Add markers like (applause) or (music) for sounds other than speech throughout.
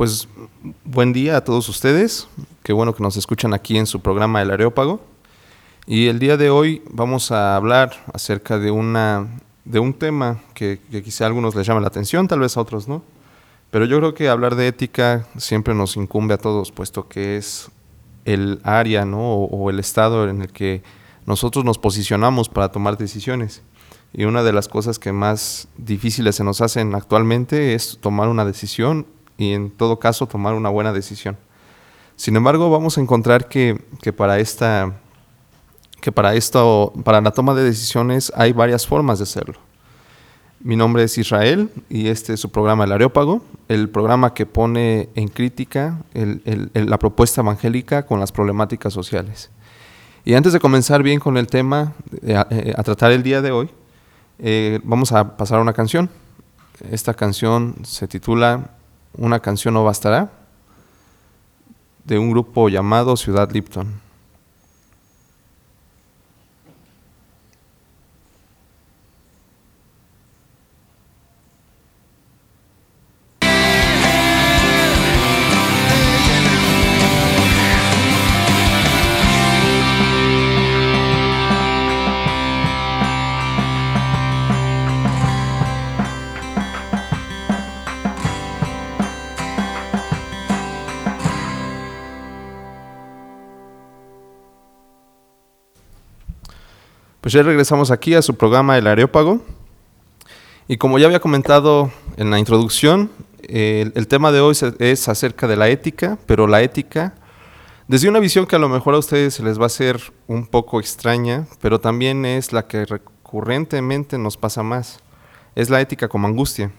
Pues buen día a todos ustedes. Qué bueno que nos escuchan aquí en su programa El Areópago. Y el día de hoy vamos a hablar acerca de, una, de un tema que, quizá a algunos les llame la atención, tal vez a otros no. Pero yo creo que hablar de ética siempre nos incumbe a todos, puesto que es el área ¿no? o, o el estado en el que nosotros nos posicionamos para tomar decisiones. Y una de las cosas que más difíciles se nos hacen actualmente es tomar una decisión y en todo caso tomar una buena decisión. Sin embargo, vamos a encontrar que, para esta que para esto, para la toma de decisiones hay varias formas de hacerlo. Mi nombre es Israel y este es su programa El Areópago, el programa que pone en crítica la propuesta evangélica con las problemáticas sociales. Y antes de comenzar bien con el tema eh, eh, a, tratar el día de hoy, eh, vamos a pasar a una canción. Esta canción se titula una canción no bastará, de un grupo llamado Ciudad Lipton. Pues ya regresamos aquí a su programa El Areópago. Y como ya había comentado en la introducción, el, tema de hoy es acerca de la ética, pero la ética desde una visión que a lo mejor a ustedes se les va a hacer un poco extraña, pero también es la que recurrentemente nos pasa más. Es la ética como angustia.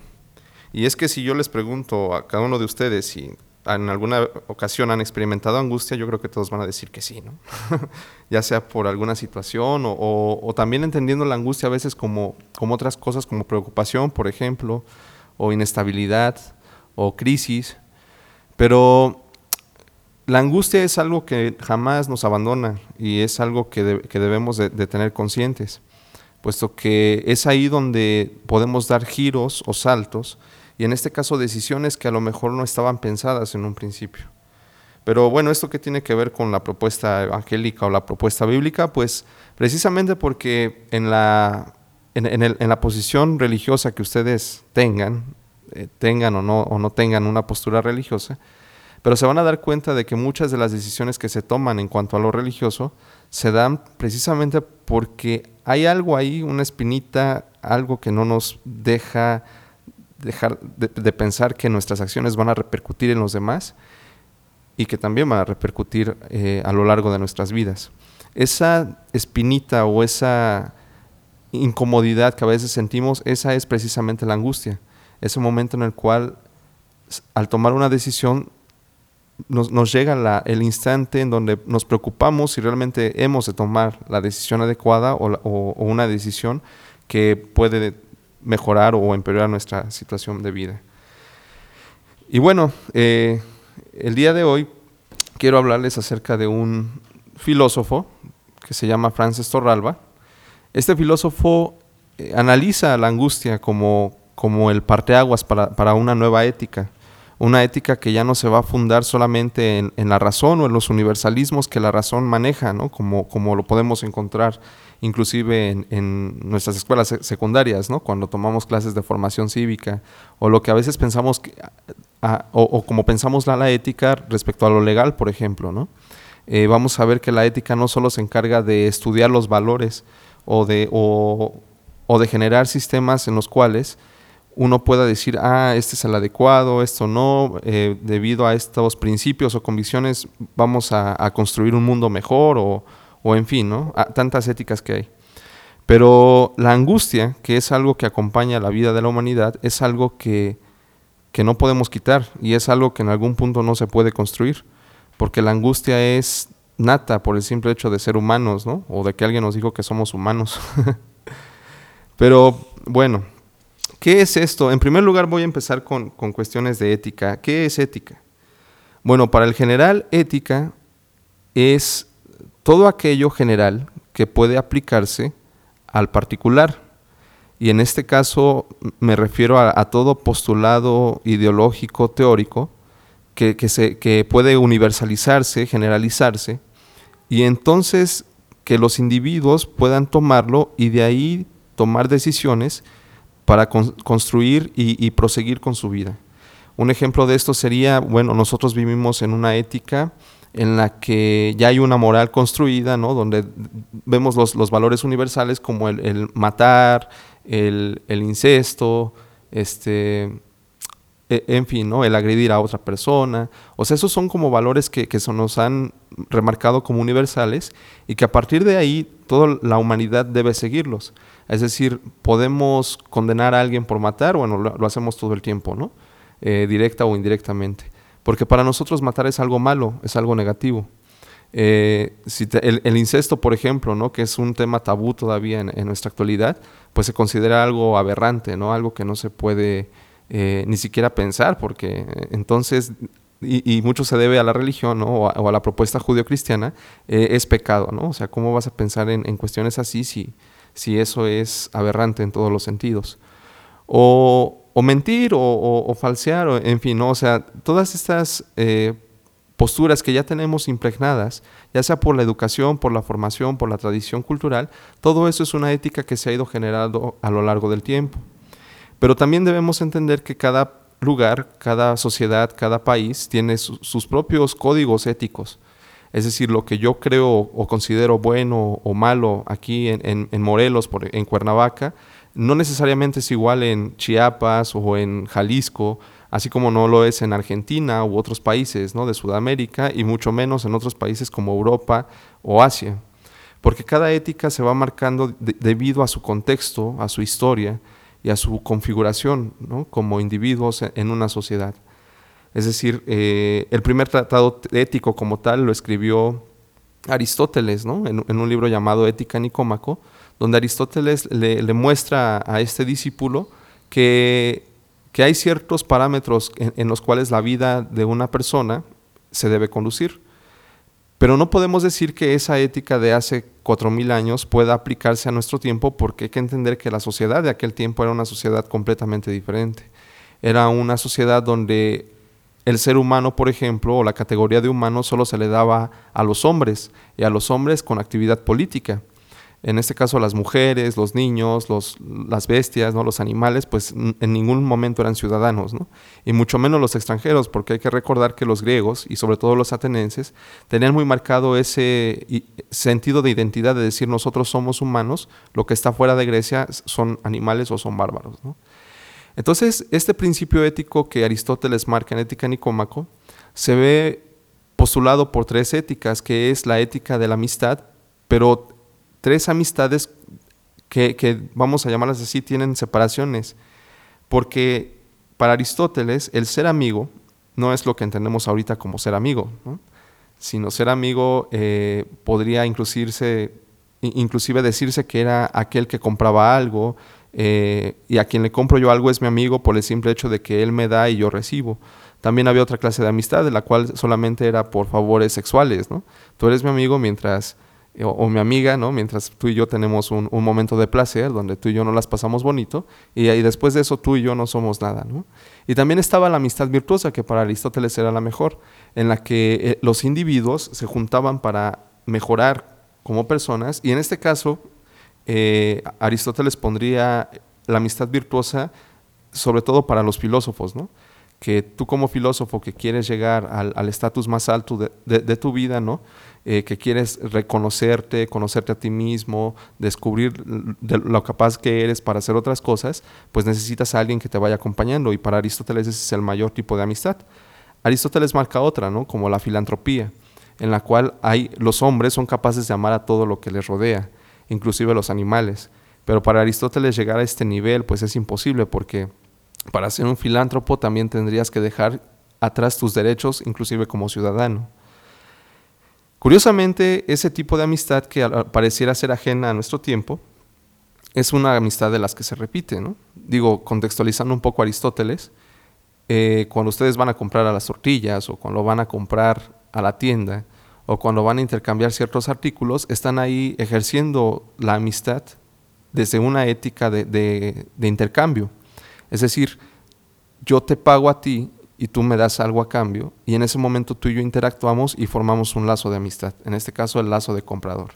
Y es que si yo les pregunto a cada uno de ustedes si en alguna ocasión han experimentado angustia, yo creo que todos van a decir que sí, ¿no? (laughs) ya sea por alguna situación o, también entendiendo la angustia a veces como, otras cosas, como preocupación, por ejemplo, o inestabilidad o crisis. Pero la angustia es algo que jamás nos abandona y es algo que, debemos de tener conscientes, puesto que es ahí donde podemos dar giros o saltos y en este caso decisiones que a lo mejor no estaban pensadas en un principio. Pero bueno, ¿esto qué tiene que ver con la propuesta evangélica o la propuesta bíblica? Pues precisamente porque en la, en, la posición religiosa que ustedes tengan, eh, tengan o no, o no tengan una postura religiosa, pero se van a dar cuenta de que muchas de las decisiones que se toman en cuanto a lo religioso se dan precisamente porque hay algo ahí, una espinita, algo que no nos deja dejar de, pensar que nuestras acciones van a repercutir en los demás y que también van a repercutir eh, a lo largo de nuestras vidas. Esa espinita o esa incomodidad que a veces sentimos, esa es precisamente la angustia. Ese momento en el cual al tomar una decisión nos, llega el instante en donde nos preocupamos si realmente hemos de tomar la decisión adecuada o una decisión que puede mejorar o empeorar nuestra situación de vida. Y bueno, eh, el día de hoy quiero hablarles acerca de un filósofo que se llama Francis Torralba. Este filósofo eh, analiza la angustia como, como el parteaguas para, para una nueva ética una ética que ya no se va a fundar solamente en, la razón o en los universalismos que la razón maneja, ¿no? como, como lo podemos encontrar inclusive en, nuestras escuelas secundarias, cuando tomamos clases de formación cívica, o lo que a veces pensamos, o, como pensamos la, ética respecto a lo legal, por ejemplo. Eh, vamos a ver que la ética no solo se encarga de estudiar los valores o de, generar sistemas en los cuales uno pueda decir, ah, este es el adecuado, esto no, eh, debido a estos principios o convicciones vamos a, construir un mundo mejor o, o en fin, ¿no? tantas éticas que hay. Pero la angustia, que es algo que acompaña la vida de la humanidad, es algo que, que no podemos quitar y es algo que en algún punto no se puede construir, porque la angustia es nata por el simple hecho de ser humanos, ¿no? O de que alguien nos dijo que somos humanos. (laughs) Pero bueno, ¿Qué es esto? En primer lugar voy a empezar con, cuestiones de ética. ¿Qué es ética? Bueno, para el general, ética es todo aquello general que puede aplicarse al particular. Y en este caso me refiero a, todo postulado ideológico teórico que, se, que puede universalizarse, generalizarse, y entonces que los individuos puedan tomarlo y de ahí tomar decisiones para construir y, y, proseguir con su vida. Un ejemplo de esto sería, bueno, nosotros vivimos en una ética en la que ya hay una moral construida, ¿no? donde vemos los, los valores universales como el, matar, el, el, incesto, este, e, en fin, ¿no? el agredir a otra persona. O sea, esos son como valores que, que se nos han remarcado como universales y que a partir de ahí toda la humanidad debe seguirlos. Es decir, podemos condenar a alguien por matar, bueno, lo, hacemos todo el tiempo, ¿no? Eh, directa o indirectamente. Porque para nosotros matar es algo malo, es algo negativo. Eh, el, incesto, por ejemplo, ¿no? que es un tema tabú todavía en, nuestra actualidad, pues se considera algo aberrante, ¿no? algo que no se puede eh, ni siquiera pensar, porque eh, entonces, y, mucho se debe a la religión o, a, la propuesta judio-cristiana, es pecado. ¿no? O sea, ¿cómo vas a pensar en, en cuestiones así si, si eso es aberrante en todos los sentidos? O, o mentir o, falsear, o, en fin, ¿no? o sea, todas estas eh, posturas que ya tenemos impregnadas, ya sea por la educación, por la formación, por la tradición cultural, todo eso es una ética que se ha ido generando a lo largo del tiempo. Pero también debemos entender que cada lugar, cada sociedad, cada país tiene sus propios códigos éticos. Es decir, lo que yo creo o considero bueno o malo aquí en, en Morelos, por, en Cuernavaca, no necesariamente es igual en Chiapas o en Jalisco, así como no lo es en Argentina u otros países ¿no? de Sudamérica y mucho menos en otros países como Europa o Asia. Porque cada ética se va marcando debido a su contexto, a su historia y a su configuración como individuos en una sociedad. Es decir, eh, el primer tratado ético como tal lo escribió Aristóteles en, en un libro llamado Ética Nicómaco, donde Aristóteles le, muestra a este discípulo que, hay ciertos parámetros en, los cuales la vida de una persona se debe conducir. Pero no podemos decir que esa ética de hace cuatro mil años pueda aplicarse a nuestro tiempo porque hay que entender que la sociedad de aquel tiempo era una sociedad completamente diferente. Era una sociedad donde el ser humano, por ejemplo, o la categoría de humano solo se le daba a los hombres y a los hombres con actividad política en este caso las mujeres, los niños, los, las bestias, ¿no? los animales, pues en ningún momento eran ciudadanos, ¿no? y mucho menos los extranjeros, porque hay que recordar que los griegos y sobre todo los atenienses tenían muy marcado ese sentido de identidad de decir nosotros somos humanos, lo que está fuera de Grecia son animales o son bárbaros. Entonces, este principio ético que Aristóteles marca en Ética Nicómaco se ve postulado por tres éticas, que es la ética de la amistad, pero tres amistades que, vamos a llamarlas así, tienen separaciones. Porque para Aristóteles el ser amigo no es lo que entendemos ahorita como ser amigo, sino ser amigo eh, podría inclusive, inclusive decirse que era aquel que compraba algo eh, y a quien le compro yo algo es mi amigo por el simple hecho de que él me da y yo recibo. También había otra clase de amistad, de la cual solamente era por favores sexuales. ¿no? Tú eres mi amigo mientras o, mi amiga, ¿no? Mientras tú y yo tenemos un, momento de placer donde tú y yo no las pasamos bonito y, y, después de eso tú y yo no somos nada, ¿no? Y también estaba la amistad virtuosa que para Aristóteles era la mejor, en la que eh, los individuos se juntaban para mejorar como personas y en este caso eh, Aristóteles pondría la amistad virtuosa sobre todo para los filósofos, ¿no? que tú como filósofo que quieres llegar al estatus más alto de, de, tu vida, ¿no? Eh, que quieres reconocerte, conocerte a ti mismo, descubrir lo capaz que eres para hacer otras cosas, pues necesitas a alguien que te vaya acompañando y para Aristóteles ese es el mayor tipo de amistad. Aristóteles marca otra, ¿no? Como la filantropía, en la cual hay, los hombres son capaces de amar a todo lo que les rodea, inclusive los animales. Pero para Aristóteles llegar a este nivel pues es imposible porque para ser un filántropo también tendrías que dejar atrás tus derechos, inclusive como ciudadano. Curiosamente, ese tipo de amistad que pareciera ser ajena a nuestro tiempo, es una amistad de las que se repite, ¿no? Digo, contextualizando un poco Aristóteles, eh, cuando ustedes van a comprar a las tortillas o cuando van a comprar a la tienda o cuando van a intercambiar ciertos artículos, están ahí ejerciendo la amistad desde una ética de, intercambio. Es decir, yo te pago a ti y tú me das algo a cambio y en ese momento tú y yo interactuamos y formamos un lazo de amistad, en este caso el lazo de comprador.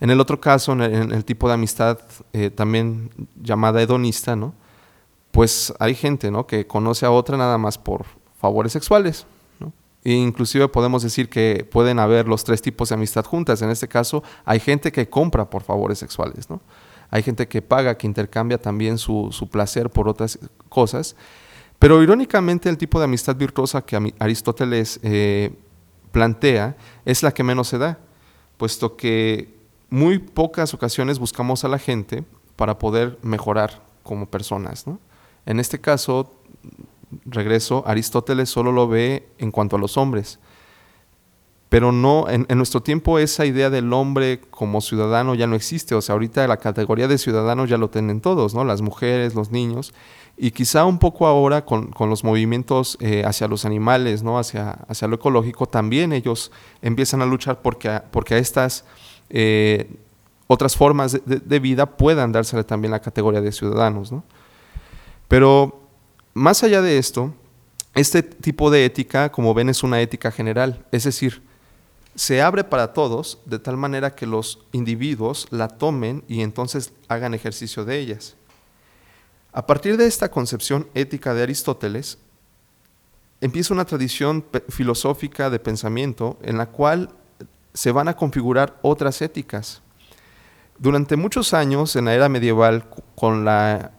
En el otro caso, en el, tipo de amistad eh, también llamada hedonista, ¿no? pues hay gente ¿no? que conoce a otra nada más por favores sexuales. E inclusive podemos decir que pueden haber los tres tipos de amistad juntas. En este caso, hay gente que compra por favores sexuales. ¿no? Hay gente que paga, que intercambia también su, placer por otras cosas. Pero irónicamente el tipo de amistad virtuosa que Aristóteles eh, plantea es la que menos se da, puesto que muy pocas ocasiones buscamos a la gente para poder mejorar como personas. En este caso, regreso, Aristóteles solo lo ve en cuanto a los hombres. Pero no, en, nuestro tiempo esa idea del hombre como ciudadano ya no existe. O sea, ahorita la categoría de ciudadano ya lo tienen todos, ¿no? Las mujeres, los niños. Y quizá un poco ahora con, los movimientos eh, hacia los animales, ¿no? Hacia, hacia lo ecológico, también ellos empiezan a luchar porque a, porque a estas eh, otras formas de, vida puedan dársele también la categoría de ciudadanos, ¿no? Pero más allá de esto, este tipo de ética, como ven, es una ética general, es decir, se abre para todos de tal manera que los individuos la tomen y entonces hagan ejercicio de ellas. A partir de esta concepción ética de Aristóteles, empieza una tradición filosófica de pensamiento en la cual se van a configurar otras éticas. Durante muchos años, en la era medieval, con la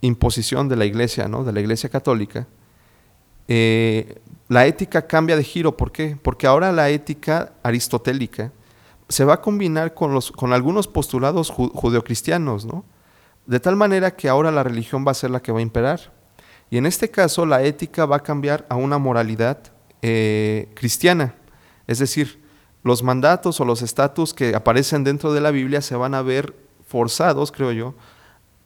imposición de la iglesia, ¿no? de la iglesia católica, eh, la ética cambia de giro. ¿Por qué? Porque ahora la ética aristotélica se va a combinar con, algunos postulados judeocristianos, ¿no? De tal manera que ahora la religión va a ser la que va a imperar. Y en este caso la ética va a cambiar a una moralidad eh, cristiana. Es decir, los mandatos o los estatus que aparecen dentro de la Biblia se van a ver forzados, creo yo,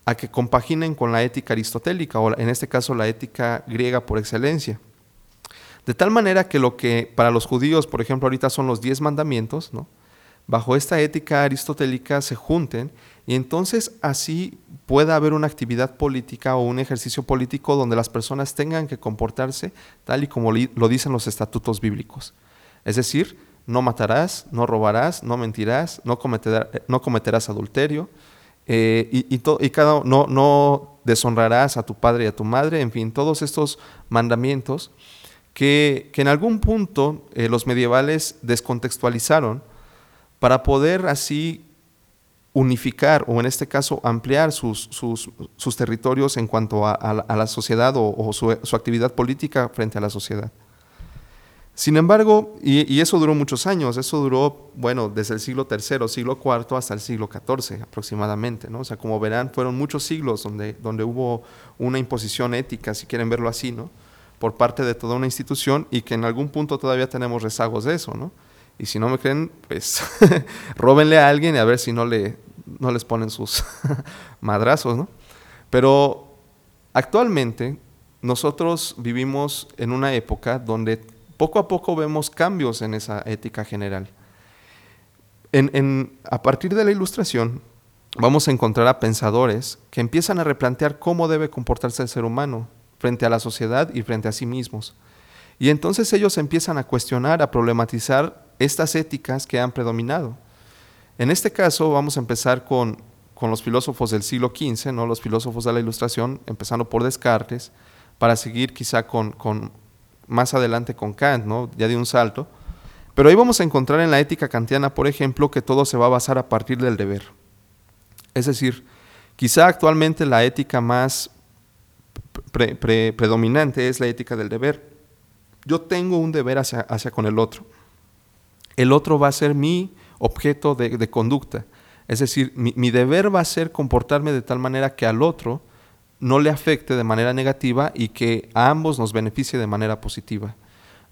a que compaginen con la ética aristotélica, o en este caso la ética griega por excelencia. De tal manera que lo que para los judíos, por ejemplo, ahorita son los diez mandamientos, ¿no? Bajo esta ética aristotélica se junten y entonces así pueda haber una actividad política o un ejercicio político donde las personas tengan que comportarse tal y como lo dicen los estatutos bíblicos. Es decir, no matarás, no robarás, no mentirás, no, no cometerás adulterio, eh, y, y, cada, no, no deshonrarás a tu padre y a tu madre, en fin, todos estos mandamientos que, en algún punto eh, los medievales descontextualizaron para poder así unificar o en este caso ampliar sus, sus, territorios en cuanto a, la sociedad o, su, actividad política frente a la sociedad. Sin embargo, y, eso duró muchos años, eso duró, bueno, desde el siglo III, siglo IV hasta el siglo XIV aproximadamente, ¿no? O sea, como verán, fueron muchos siglos donde, donde hubo una imposición ética, si quieren verlo así, ¿no? Por parte de toda una institución y que en algún punto todavía tenemos rezagos de eso, ¿no? Y si no me creen, pues (laughs) róbenle a alguien y a ver si no, le, no les ponen sus (laughs) madrazos, ¿no? Pero actualmente nosotros vivimos en una época donde poco a poco vemos cambios en esa ética general. a partir de la ilustración, vamos a encontrar a pensadores que empiezan a replantear cómo debe comportarse el ser humano frente a la sociedad y frente a sí mismos. Y entonces ellos empiezan a cuestionar, a problematizar estas éticas que han predominado. En este caso vamos a empezar con, los filósofos del siglo XV, ¿no? los filósofos de la Ilustración, empezando por Descartes, para seguir quizá con, con más adelante con Kant, ¿no? ya de un salto. Pero ahí vamos a encontrar en la ética kantiana, por ejemplo, que todo se va a basar a partir del deber. Es decir, quizá actualmente la ética más predominante es la ética del deber. Yo tengo un deber hacia, hacia, con el otro. El otro va a ser mi objeto de, conducta. Es decir, mi, deber va a ser comportarme de tal manera que al otro no le afecte de manera negativa y que a ambos nos beneficie de manera positiva.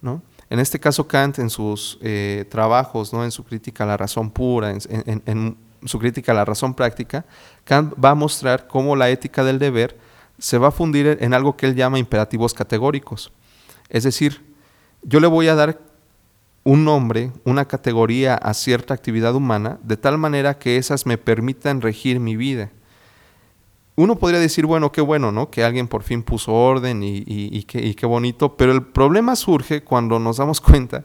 ¿no? En este caso, Kant, en sus eh, trabajos, ¿no? en su crítica a la razón pura, en, su crítica a la razón práctica, Kant va a mostrar cómo la ética del deber se va a fundir en algo que él llama imperativos categóricos. Es decir, yo le voy a dar un nombre, una categoría a cierta actividad humana, de tal manera que esas me permitan regir mi vida. Uno podría decir, bueno, qué bueno, ¿no? Que alguien por fin puso orden y, qué, bonito, pero el problema surge cuando nos damos (laughs) cuenta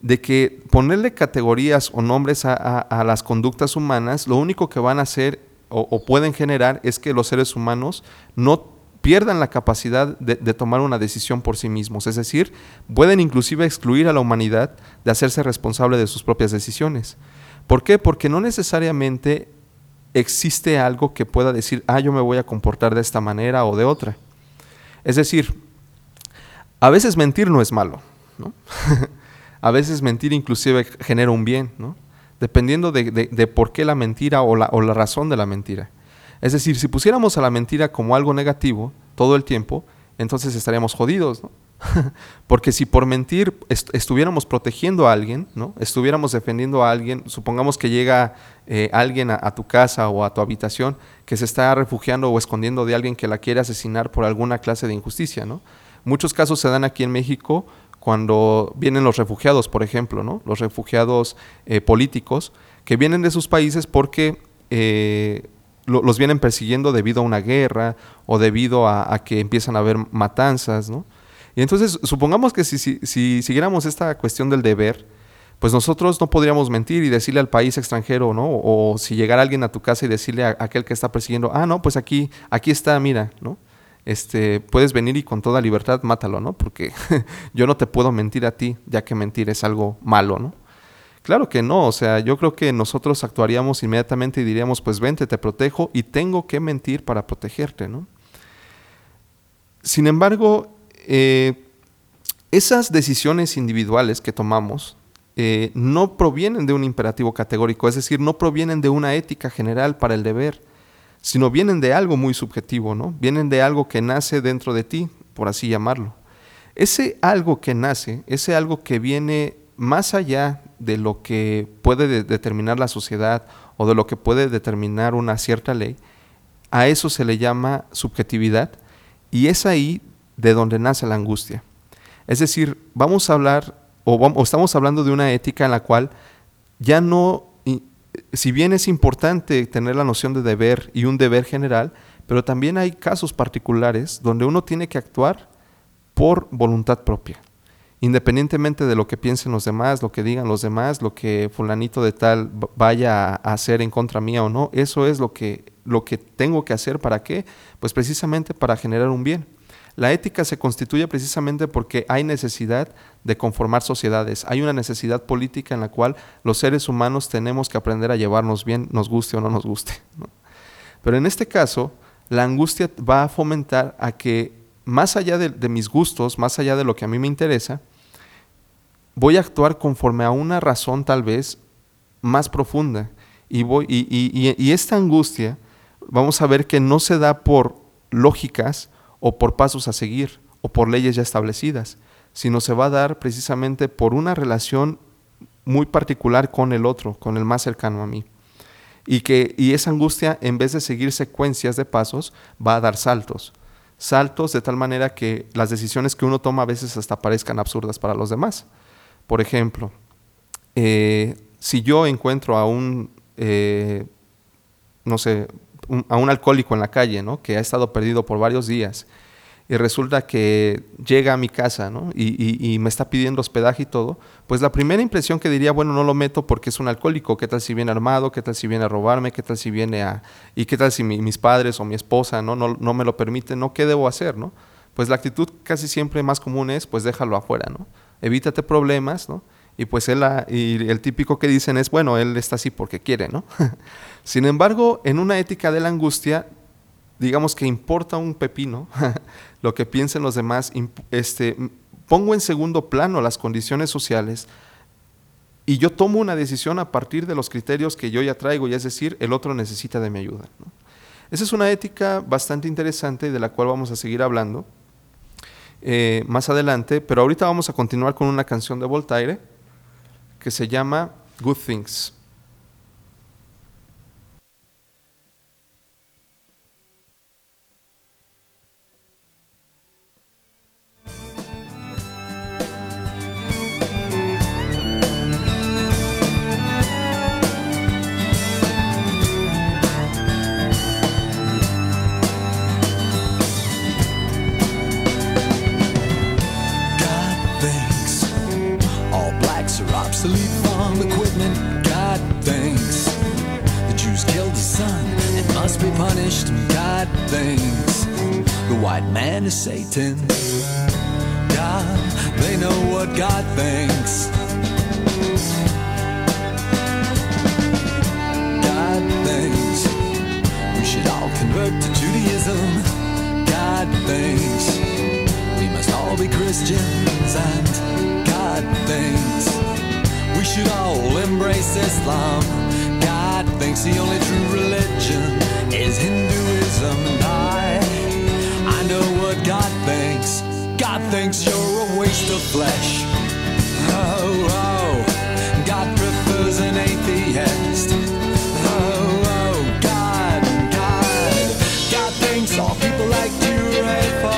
de que ponerle categorías o nombres a, las conductas humanas, lo único que van a hacer o, pueden generar es que los seres humanos no pierdan la capacidad de, tomar una decisión por sí mismos. Es decir, pueden inclusive excluir a la humanidad de hacerse responsable de sus propias decisiones. ¿Por qué? Porque no necesariamente existe algo que pueda decir, ah, yo me voy a comportar de esta manera o de otra. Es decir, a veces mentir no es malo, ¿no? (laughs) a veces mentir inclusive genera un bien, ¿no? dependiendo de, por qué la mentira o la, o la razón de la mentira. Es decir, si pusiéramos a la mentira como algo negativo todo el tiempo, entonces estaríamos jodidos, ¿no? (laughs) Porque si por mentir estuviéramos protegiendo a alguien, ¿no? estuviéramos defendiendo a alguien, supongamos que llega eh, alguien a, tu casa o a tu habitación que se está refugiando o escondiendo de alguien que la quiere asesinar por alguna clase de injusticia. ¿no? Muchos casos se dan aquí en México cuando vienen los refugiados, por ejemplo, ¿no? los refugiados eh, políticos que vienen de sus países porque eh, los vienen persiguiendo debido a una guerra o debido a, que empiezan a haber matanzas. ¿no? Y entonces, supongamos que si, si, siguiéramos esta cuestión del deber, pues nosotros no podríamos mentir y decirle al país extranjero, ¿no? O, si llegara alguien a tu casa y decirle a, aquel que está persiguiendo, ah, no, pues aquí, aquí está, mira, ¿no? Este, puedes venir y con toda libertad mátalo, ¿no? Porque (laughs) yo no te puedo mentir a ti, ya que mentir es algo malo, ¿no? Claro que no, o sea, yo creo que nosotros actuaríamos inmediatamente y diríamos, pues vente, te protejo y tengo que mentir para protegerte, ¿no? Sin embargo, eh, esas decisiones individuales que tomamos eh, no provienen de un imperativo categórico, es decir, no provienen de una ética general para el deber, sino vienen de algo muy subjetivo, ¿no? Vienen de algo que nace dentro de ti, por así llamarlo. Ese algo que nace, ese algo que viene más allá de lo que puede determinar la sociedad o de lo que puede determinar una cierta ley, a eso se le llama subjetividad y es ahí de donde nace la angustia. Es decir, vamos a hablar o, estamos hablando de una ética en la cual ya no, si bien es importante tener la noción de deber y un deber general, pero también hay casos particulares donde uno tiene que actuar por voluntad propia, independientemente de lo que piensen los demás, lo que digan los demás, lo que fulanito de tal vaya a hacer en contra mía o no, eso es lo que, lo que tengo que hacer para qué, pues precisamente para generar un bien. La ética se constituye precisamente porque hay necesidad de conformar sociedades, hay una necesidad política en la cual los seres humanos tenemos que aprender a llevarnos bien, nos guste o no nos guste. Pero en este caso, la angustia va a fomentar a que más allá de, mis gustos, más allá de lo que a mí me interesa, voy a actuar conforme a una razón tal vez más profunda. Y, voy, y esta angustia, vamos a ver que no se da por lógicas, o por pasos a seguir o por leyes ya establecidas, sino se va a dar precisamente por una relación muy particular con el otro, con el más cercano a mí. Y que y esa angustia en vez de seguir secuencias de pasos va a dar saltos. Saltos de tal manera que las decisiones que uno toma a veces hasta parezcan absurdas para los demás. Por ejemplo, eh, si yo encuentro a un, eh, no sé, a un alcohólico en la calle, ¿no? Que ha estado perdido por varios días y resulta que llega a mi casa ¿no? y, me está pidiendo hospedaje y todo, pues la primera impresión que diría, bueno, no lo meto porque es un alcohólico, ¿qué tal si viene armado? ¿Qué tal si viene a robarme? ¿Qué tal si viene a... y qué tal si mis padres o mi esposa ¿no? No, no me lo permiten? ¿no? ¿Qué debo hacer? ¿no? Pues la actitud casi siempre más común es, pues déjalo afuera, ¿no? Evítate problemas, ¿no? Y pues él, el típico que dicen es, bueno, él está así porque quiere, ¿no? (laughs) Sin embargo, en una ética de la angustia, digamos que importa un pepino (laughs) lo que piensen los demás, este, pongo en segundo plano las condiciones sociales y yo tomo una decisión a partir de los criterios que yo ya traigo, y es decir, el otro necesita de mi ayuda. Esa es una ética bastante interesante de la cual vamos a seguir hablando eh, más adelante, pero ahorita vamos a continuar con una canción de Voltaire que se llama Good Things. God thinks the white man is Satan. God, they know what God thinks. God thinks we should all convert to Judaism. God thinks we must all be Christians, and God thinks we should all embrace Islam. God thinks the only true religion is Hinduism, and I, I know what God thinks. God thinks you're a waste of flesh. Oh, oh, God prefers an atheist. Oh, oh, God, God, God thinks all people like you are hateful.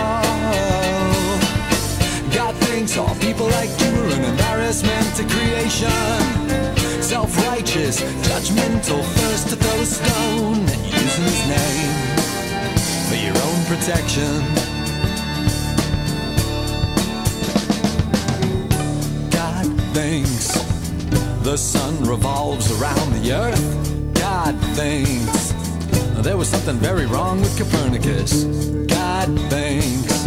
God thinks all people like you are an embarrassment to creation. Self righteous, judgmental, first to throw a stone, and using his name for your own protection. God thinks the sun revolves around the earth. God thinks there was something very wrong with Copernicus. God thinks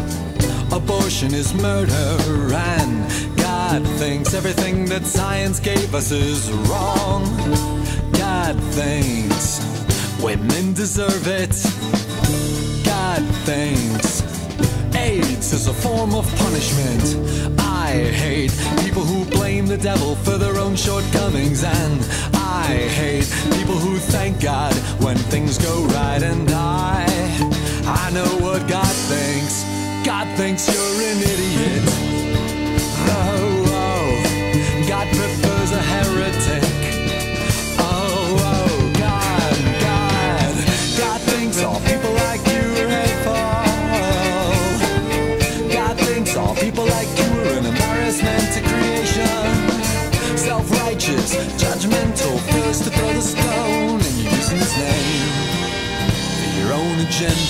abortion is murder, and God thinks everything that science gave us is wrong. God thinks women deserve it. God thinks AIDS is a form of punishment. I hate people who blame the devil for their own shortcomings, and I hate people who thank God when things go right. And I, I know what God thinks. God thinks you're an idiot. A heretic. Oh, oh, God, God, God thinks all people like you are hateful. God thinks all people like you are an embarrassment to creation. Self-righteous, judgmental, first to throw the stone, and you're using his name for your own agenda.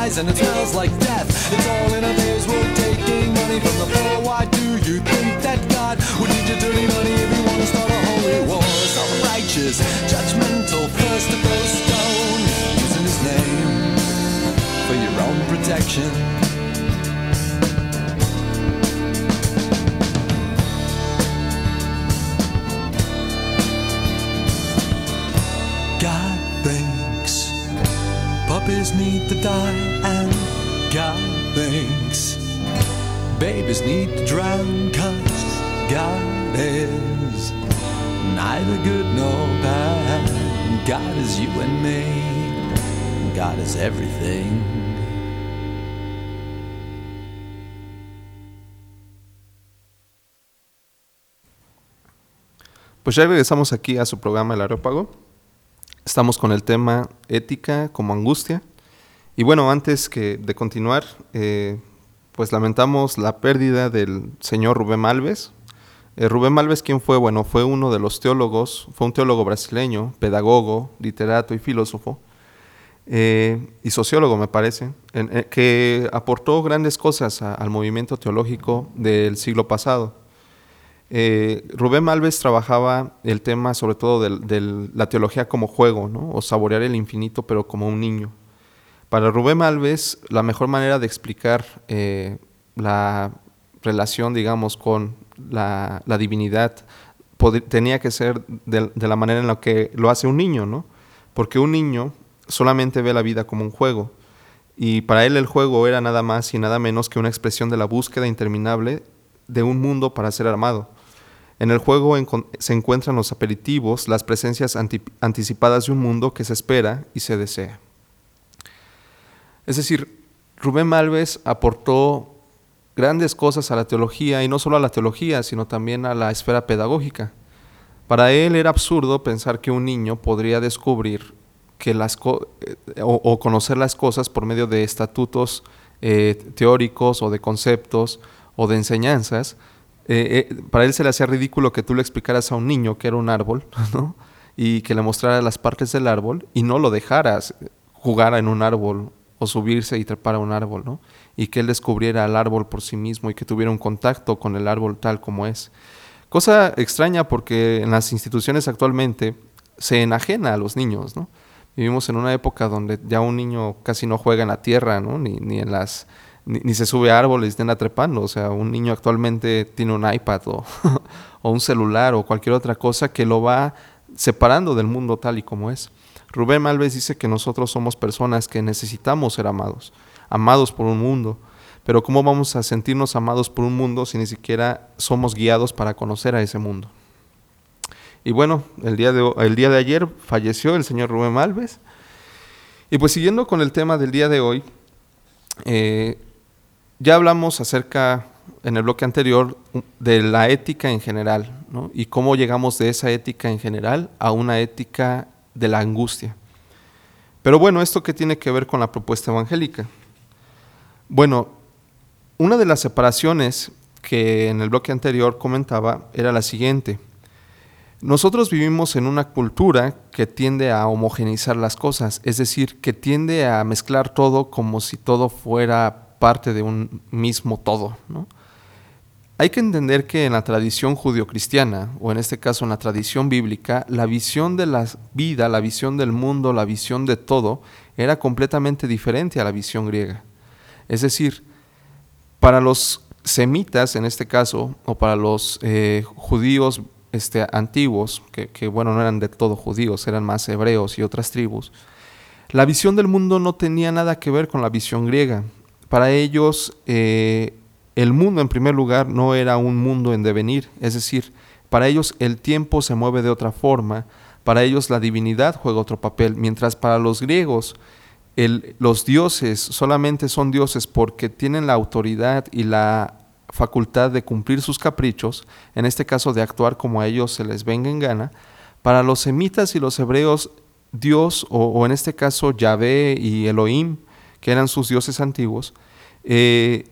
Lies, and it smells like death. It's all in a day's work, taking money from the poor. Why do you think that God would need your dirty money if you want to start a holy war? Self-righteous, judgmental, first to throw stone, using his name for your own protection. God thinks puppies need to die, God thinks babies need to drown, cause God is neither good nor bad. God is you and me, God is everything. Pues ya regresamos aquí a su programa El Areópago. Estamos con el tema ética como angustia. Y bueno, antes que de continuar, eh, pues lamentamos la pérdida del señor Rubén Alves. Eh, Rubén Alves, ¿quién fue? Bueno, fue uno de los teólogos, fue un teólogo brasileño, pedagogo, literato y filósofo, eh, y sociólogo, me parece, que aportó grandes cosas al movimiento teológico del siglo pasado. Rubén Alves trabajaba el tema sobre todo de la teología como juego, ¿no? o saborear el infinito pero como un niño. Para Rubén Alves, la mejor manera de explicar eh, la relación, digamos, con la, divinidad tenía que ser de, la manera en la que lo hace un niño, ¿no? Porque un niño solamente ve la vida como un juego. Y para él el juego era nada más y nada menos que una expresión de la búsqueda interminable de un mundo para ser armado. En el juego se encuentran los aperitivos, las presencias anti- anticipadas de un mundo que se espera y se desea. Es decir, Rubén Malves aportó grandes cosas a la teología, y no solo a la teología, sino también a la esfera pedagógica. Para él era absurdo pensar que un niño podría descubrir que las eh, o, conocer las cosas por medio de estatutos eh, teóricos o de conceptos o de enseñanzas. Eh, para él se le hacía ridículo que tú le explicaras a un niño que era un árbol, (laughs) ¿no? y que le mostrara las partes del árbol y no lo dejaras jugar en un árbol o subirse y trepar a un árbol, ¿no? Y que él descubriera el árbol por sí mismo y que tuviera un contacto con el árbol tal como es. Cosa extraña porque en las instituciones actualmente se enajena a los niños, ¿no? Vivimos en una época donde ya un niño casi no juega en la tierra, ¿no? Ni, ni en las ni, se sube a árboles ni anda trepando. O sea, un niño actualmente tiene un iPad o, (laughs) o un celular o cualquier otra cosa que lo va separando del mundo tal y como es. Rubén Malves dice que nosotros somos personas que necesitamos ser amados, amados por un mundo. Pero ¿cómo vamos a sentirnos amados por un mundo si ni siquiera somos guiados para conocer a ese mundo? Y bueno, el día de, el día de ayer falleció el señor Rubén Malves. Y pues siguiendo con el tema del día de hoy, eh, ya hablamos acerca en el bloque anterior de la ética en general ¿no? y cómo llegamos de esa ética en general a una ética de la angustia. Pero bueno, ¿esto qué tiene que ver con la propuesta evangélica? Bueno, una de las separaciones que en el bloque anterior comentaba era la siguiente. Nosotros vivimos en una cultura que tiende a homogenizar las cosas, es decir, que tiende a mezclar todo como si todo fuera parte de un mismo todo. Hay que entender que en la tradición judio-cristiana, o en este caso en la tradición bíblica, la visión de la vida, la visión del mundo, la visión de todo, era completamente diferente a la visión griega. Es decir, para los semitas, en este caso, o para los eh, judíos este, antiguos, que, bueno, no eran de todo judíos, eran más hebreos y otras tribus, la visión del mundo no tenía nada que ver con la visión griega. Para ellos, eh, el mundo en primer lugar no era un mundo en devenir, es decir, para ellos el tiempo se mueve de otra forma, para ellos la divinidad juega otro papel, mientras para los griegos los dioses solamente son dioses porque tienen la autoridad y la facultad de cumplir sus caprichos, en este caso de actuar como a ellos se les venga en gana, para los semitas y los hebreos, Dios, o, en este caso Yahvé y Elohim, que eran sus dioses antiguos, eh,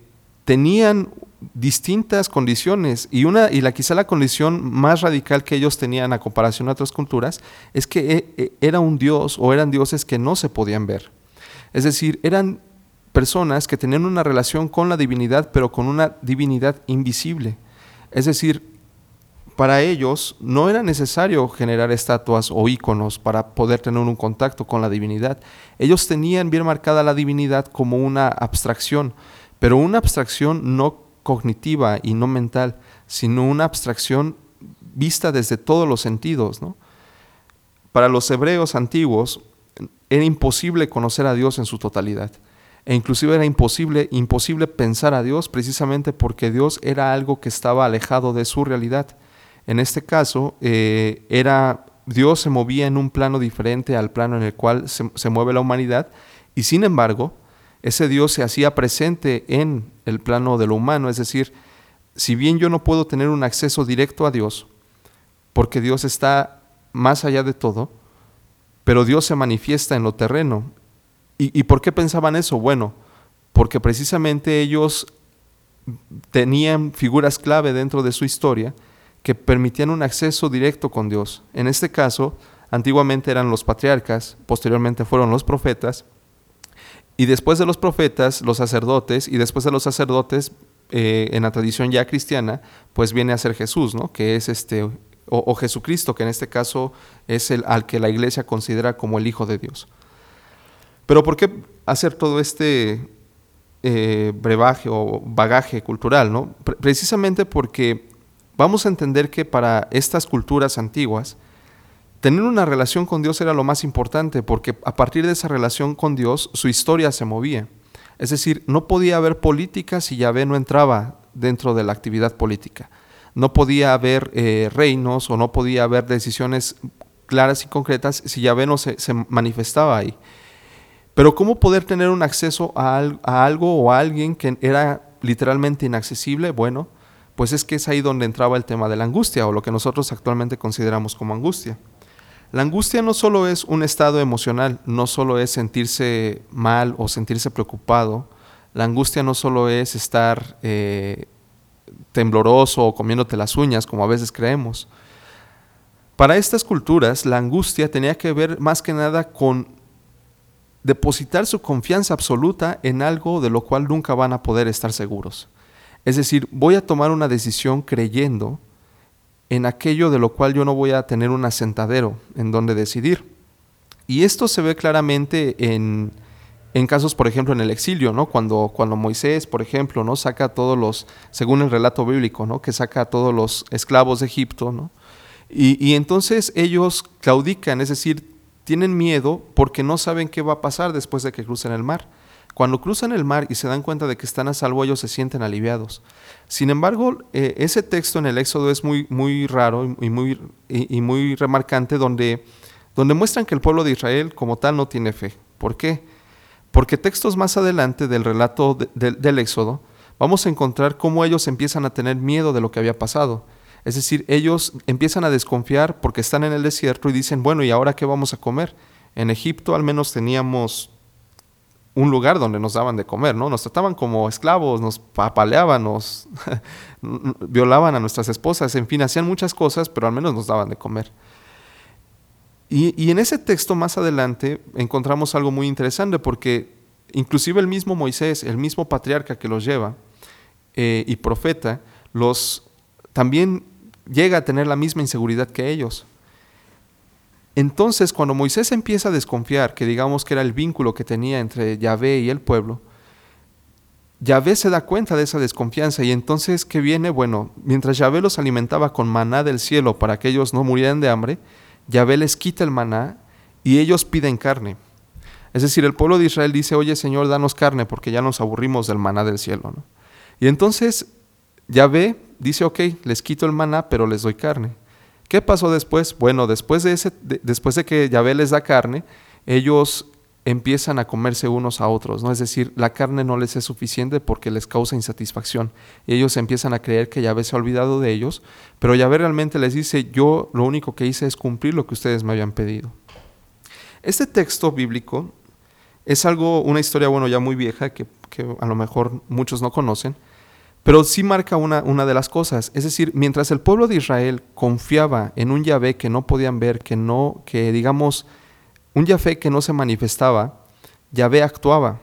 tenían distintas condiciones y una y la quizá la condición más radical que ellos tenían a comparación a otras culturas es que eh, eh, era un dios o eran dioses que no se podían ver. Es decir, eran personas que tenían una relación con la divinidad, pero con una divinidad invisible. Es decir, para ellos no era necesario generar estatuas o íconos para poder tener un contacto con la divinidad. Ellos tenían bien marcada la divinidad como una abstracción, pero una abstracción no cognitiva y no mental, sino una abstracción vista desde todos los sentidos. Para los hebreos antiguos era imposible conocer a Dios en su totalidad e inclusive era imposible, imposible pensar a Dios precisamente porque Dios era algo que estaba alejado de su realidad. En este caso, eh, era, Dios se movía en un plano diferente al plano en el cual se, se mueve la humanidad y sin embargo, ese Dios se hacía presente en el plano de lo humano, es decir, si bien yo no puedo tener un acceso directo a Dios, porque Dios está más allá de todo, pero Dios se manifiesta en lo terreno ¿Y, por qué pensaban eso? Bueno, porque precisamente ellos tenían figuras clave dentro de su historia que permitían un acceso directo con Dios. En este caso, antiguamente eran los patriarcas, posteriormente fueron los profetas, y después de los profetas, los sacerdotes, y después de los sacerdotes, eh, en la tradición ya cristiana, pues viene a ser Jesús, ¿no? Que es este, o, Jesucristo, que en este caso es el al que la iglesia considera como el Hijo de Dios. Pero ¿por qué hacer todo este eh, brebaje o bagaje cultural? ¿no? precisamente porque vamos a entender que para estas culturas antiguas, tener una relación con Dios era lo más importante, porque a partir de esa relación con Dios, su historia se movía. Es decir, no podía haber política si Yahvé no entraba dentro de la actividad política. No podía haber eh, reinos o no podía haber decisiones claras y concretas si Yahvé no se manifestaba ahí. Pero ¿cómo poder tener un acceso a, algo o a alguien que era literalmente inaccesible? Bueno, pues es que es ahí donde entraba el tema de la angustia o lo que nosotros actualmente consideramos como angustia. La angustia no solo es un estado emocional, no solo es sentirse mal o sentirse preocupado, la angustia no solo es estar eh, tembloroso o comiéndote las uñas, como a veces creemos. Para estas culturas, la angustia tenía que ver más que nada con depositar su confianza absoluta en algo de lo cual nunca van a poder estar seguros. Es decir, voy a tomar una decisión creyendo en aquello de lo cual yo no voy a tener un asentadero en donde decidir. Y esto se ve claramente en, en casos, por ejemplo, en el exilio, ¿no? Cuando, cuando Moisés, por ejemplo, ¿no? Saca todos los, según el relato bíblico, ¿no? Que saca a todos los esclavos de Egipto, ¿no? Y, y entonces ellos claudican, es decir, tienen miedo porque no saben qué va a pasar después de que crucen el mar. Cuando cruzan el mar y se dan cuenta de que están a salvo, ellos se sienten aliviados. Sin embargo, eh, ese texto en el Éxodo es muy, muy raro y muy, y, muy remarcante, donde, donde muestran que el pueblo de Israel como tal no tiene fe. ¿Por qué? Porque textos más adelante del relato del Éxodo, vamos a encontrar cómo ellos empiezan a tener miedo de lo que había pasado. Es decir, ellos empiezan a desconfiar porque están en el desierto y dicen, bueno, ¿y ahora qué vamos a comer? En Egipto al menos teníamos un lugar donde nos daban de comer, ¿no? Nos trataban como esclavos, nos apaleaban, nos (laughs) violaban a nuestras esposas, en fin, hacían muchas cosas, pero al menos nos daban de comer. Y, en ese texto más adelante encontramos algo muy interesante porque inclusive el mismo Moisés, el mismo patriarca que los lleva eh, y profeta, los también llega a tener la misma inseguridad que ellos. Entonces, cuando Moisés empieza a desconfiar, que digamos que era el vínculo que tenía entre Yahvé y el pueblo, Yahvé se da cuenta de esa desconfianza y entonces, ¿qué viene? Bueno, mientras Yahvé los alimentaba con maná del cielo para que ellos no murieran de hambre, Yahvé les quita el maná y ellos piden carne. Es decir, el pueblo de Israel dice, oye Señor, danos carne porque ya nos aburrimos del maná del cielo. Y entonces Yahvé dice, ok, les quito el maná, pero les doy carne. ¿Qué pasó después? Bueno, después de, ese, después de que Yahvé les da carne, ellos empiezan a comerse unos a otros, ¿no? Es decir, la carne no les es suficiente porque les causa insatisfacción. Y ellos empiezan a creer que Yahvé se ha olvidado de ellos, pero Yahvé realmente les dice, yo lo único que hice es cumplir lo que ustedes me habían pedido. Este texto bíblico es algo, una historia, bueno, ya muy vieja, que, que a lo mejor muchos no conocen, pero sí marca una, una, de las cosas, es decir, mientras el pueblo de Israel confiaba en un Yahvé que no podían ver, que no, que digamos, un Yahvé que no se manifestaba, Yahvé actuaba.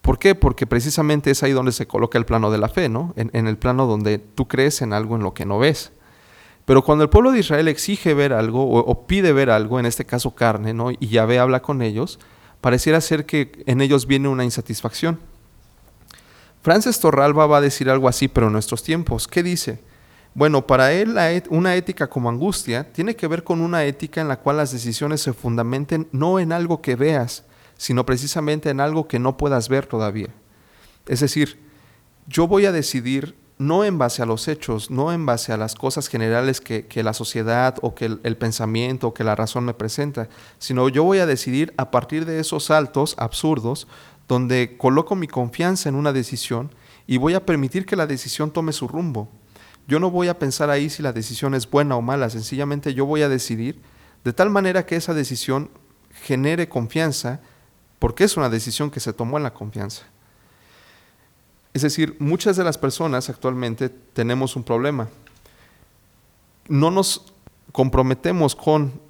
¿Por qué? Porque precisamente es ahí donde se coloca el plano de la fe, ¿no? En, el plano donde tú crees en algo en lo que no ves. Pero cuando el pueblo de Israel exige ver algo o, o pide ver algo, en este caso carne, ¿no? Y Yahvé habla con ellos, pareciera ser que en ellos viene una insatisfacción. Frances Torralba va a decir algo así, pero en nuestros tiempos. ¿Qué dice? Bueno, para él una ética como angustia tiene que ver con una ética en la cual las decisiones se fundamenten no en algo que veas, sino precisamente en algo que no puedas ver todavía. Es decir, yo voy a decidir no en base a los hechos, no en base a las cosas generales que, la sociedad o que el, el, pensamiento o que la razón me presenta, sino yo voy a decidir a partir de esos saltos absurdos donde coloco mi confianza en una decisión y voy a permitir que la decisión tome su rumbo. Yo no voy a pensar ahí si la decisión es buena o mala, sencillamente yo voy a decidir de tal manera que esa decisión genere confianza, porque es una decisión que se tomó en la confianza. Es decir, muchas de las personas actualmente tenemos un problema. No nos comprometemos con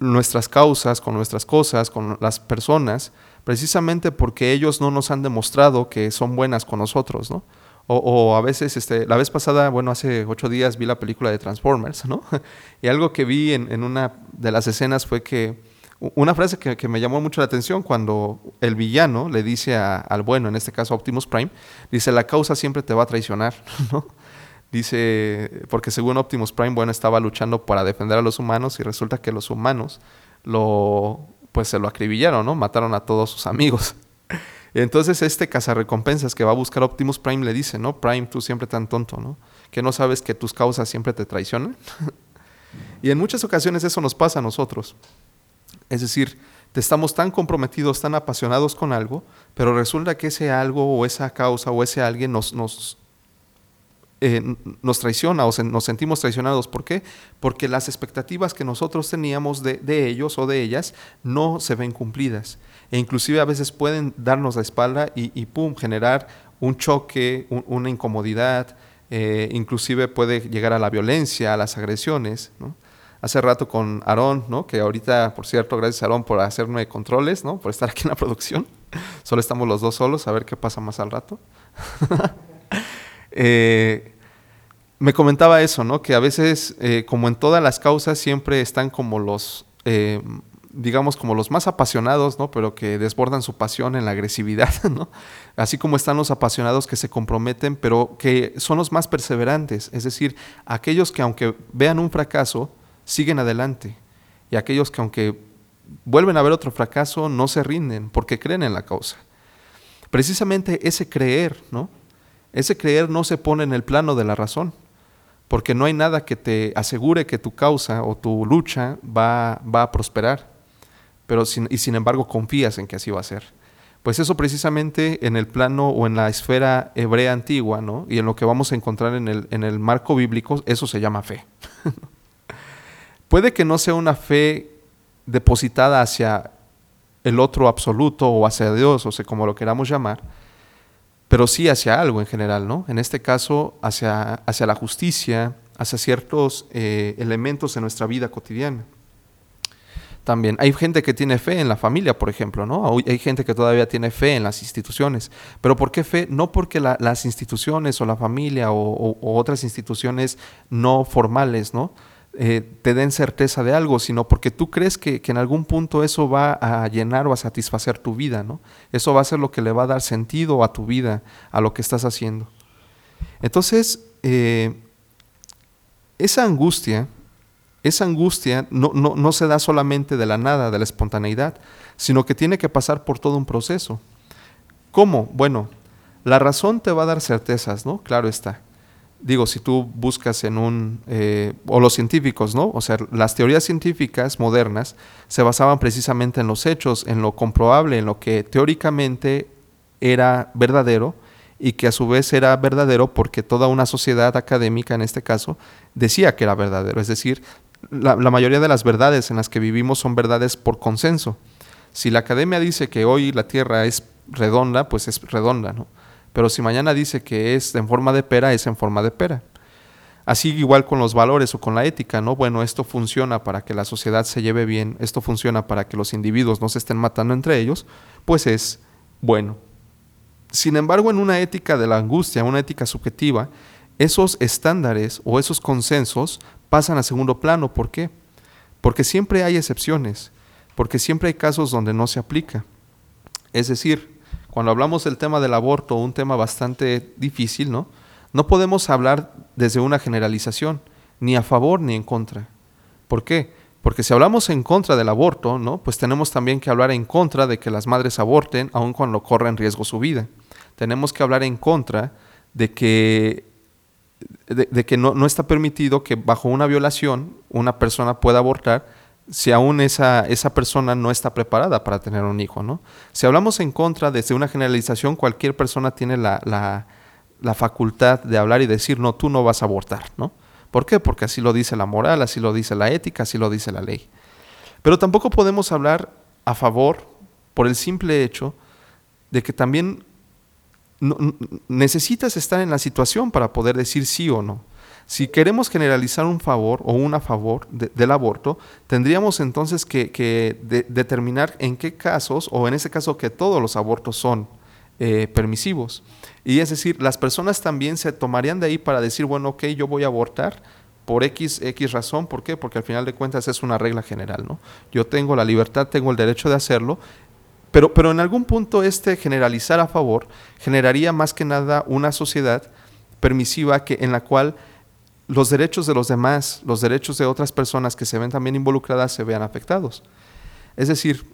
nuestras causas, con nuestras cosas, con las personas, precisamente porque ellos no nos han demostrado que son buenas con nosotros, ¿no? O, a veces, este, la vez pasada, bueno, hace ocho días vi la película de Transformers, ¿no? (laughs) y algo que vi en, una de las escenas fue que una frase que, me llamó mucho la atención cuando el villano le dice al bueno, en este caso Optimus Prime, dice, la causa siempre te va a traicionar, (laughs) ¿no? Dice, porque según Optimus Prime, bueno, estaba luchando para defender a los humanos y resulta que los humanos lo, pues se lo acribillaron, ¿no? Mataron a todos sus amigos. (laughs) Entonces este cazarrecompensas que va a buscar Optimus Prime le dice, ¿no? Prime, tú siempre tan tonto, ¿no? Que no sabes que tus causas siempre te traicionan. (laughs) y en muchas ocasiones eso nos pasa a nosotros. Es decir, estamos tan comprometidos, tan apasionados con algo, pero resulta que ese algo o esa causa o ese alguien nos, nos eh, nos traiciona o nos sentimos traicionados. ¿Por qué? Porque las expectativas que nosotros teníamos de, ellos o de ellas no se ven cumplidas. E inclusive a veces pueden darnos la espalda y, pum, generar un choque, una incomodidad, eh, inclusive puede llegar a la violencia, a las agresiones. Hace rato con Aarón, ¿no? que ahorita, por cierto, gracias Aarón por hacerme controles, ¿no? por estar aquí en la (laughs) producción. Solo estamos los dos solos, a ver qué pasa más al rato. (laughs) Eh, me comentaba eso, ¿no? Que a veces, eh, como en todas las causas, siempre están como los, eh, digamos, como los más apasionados, ¿no? Pero que desbordan su pasión en la agresividad, (laughs) ¿no? Así como están los apasionados que se comprometen, pero que son los más perseverantes. Es decir, aquellos que aunque vean un fracaso, siguen adelante. Y aquellos que aunque vuelven a ver otro fracaso, no se rinden porque creen en la causa. Precisamente ese creer, ¿no? Ese creer no se pone en el plano de la razón, porque no hay nada que te asegure que tu causa o tu lucha va, va a prosperar, pero y sin embargo confías en que así va a ser. Pues eso precisamente en el plano o en la esfera hebrea antigua, ¿no? Y en lo que vamos a encontrar en el, en el marco bíblico, eso se llama fe. (laughs) Puede que no sea una fe depositada hacia el otro absoluto o hacia Dios, o sea, como lo queramos llamar, pero sí hacia algo en general, ¿no? En este caso, hacia, hacia la justicia, hacia ciertos eh, elementos en nuestra vida cotidiana. También hay gente que tiene fe en la familia, por ejemplo, ¿no? Hay gente que todavía tiene fe en las instituciones. Pero ¿por qué fe? No porque las instituciones o la familia o otras instituciones no formales, ¿no? Eh, te den certeza de algo, sino porque tú crees que, en algún punto eso va a llenar o a satisfacer tu vida, ¿no? Eso va a ser lo que le va a dar sentido a tu vida, a lo que estás haciendo. Entonces, eh, esa angustia, esa angustia no, no, no se da solamente de la nada, de la espontaneidad, sino que tiene que pasar por todo un proceso. ¿Cómo? Bueno, la razón te va a dar certezas, ¿no? Claro está digo, si tú buscas en un, eh, o los científicos, ¿no? O sea, las teorías científicas modernas se basaban precisamente en los hechos, en lo comprobable, en lo que teóricamente era verdadero y que a su vez era verdadero porque toda una sociedad académica, en este caso, decía que era verdadero. Es decir, la, la mayoría de las verdades en las que vivimos son verdades por consenso. Si la academia dice que hoy la Tierra es redonda, pues es redonda, ¿no? Pero si mañana dice que es en forma de pera, es en forma de pera. Así igual con los valores o con la ética, ¿no? Bueno, esto funciona para que la sociedad se lleve bien, esto funciona para que los individuos no se estén matando entre ellos, pues es bueno. Sin embargo, en una ética de la angustia, una ética subjetiva, esos estándares o esos consensos pasan a segundo plano. ¿Por qué? Porque siempre hay excepciones, porque siempre hay casos donde no se aplica. Es decir, cuando hablamos del tema del aborto, un tema bastante difícil, ¿no? No podemos hablar desde una generalización, ni a favor ni en contra. ¿Por qué? Porque si hablamos en contra del aborto, ¿no? Pues tenemos también que hablar en contra de que las madres aborten, aun cuando corra en riesgo su vida. Tenemos que hablar en contra de que, de, que no, no está permitido que bajo una violación una persona pueda abortar si aún esa, esa persona no está preparada para tener un hijo, ¿no? Si hablamos en contra desde una generalización, cualquier persona tiene la, la, facultad de hablar y decir, no, tú no vas a abortar, ¿no? ¿Por qué? Porque así lo dice la moral, así lo dice la ética, así lo dice la ley. Pero tampoco podemos hablar a favor por el simple hecho de que también necesitas estar en la situación para poder decir sí o no. Si queremos generalizar un favor o un a favor del aborto, tendríamos entonces que, determinar en qué casos, o en ese caso que todos los abortos son eh, permisivos. Y es decir, las personas también se tomarían de ahí para decir, bueno, ok, yo voy a abortar por X, X razón, ¿por qué? Porque al final de cuentas es una regla general, ¿no? Yo tengo la libertad, tengo el derecho de hacerlo, pero, pero en algún punto este generalizar a favor generaría más que nada una sociedad permisiva que, en la cual los derechos de los demás, los derechos de otras personas que se ven también involucradas se vean afectados. Es decir,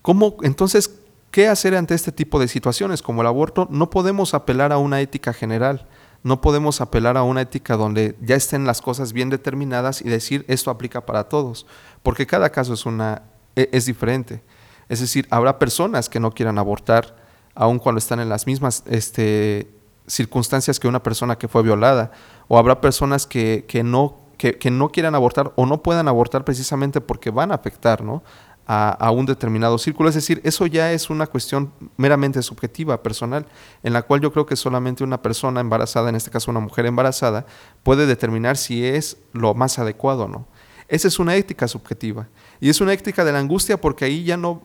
¿cómo entonces qué hacer ante este tipo de situaciones como el aborto? No podemos apelar a una ética general, no podemos apelar a una ética donde ya estén las cosas bien determinadas y decir esto aplica para todos, porque cada caso es una e, es diferente. Es decir, habrá personas que no quieran abortar aun cuando están en las mismas este, circunstancias que una persona que fue violada, o habrá personas que, no, que, no quieran abortar o no puedan abortar precisamente porque van a afectar ¿no? a, un determinado círculo. Es decir, eso ya es una cuestión meramente subjetiva, personal, en la cual yo creo que solamente una persona embarazada, en este caso una mujer embarazada, puede determinar si es lo más adecuado o no. Esa es una ética subjetiva. Y es una ética de la angustia porque ahí ya no,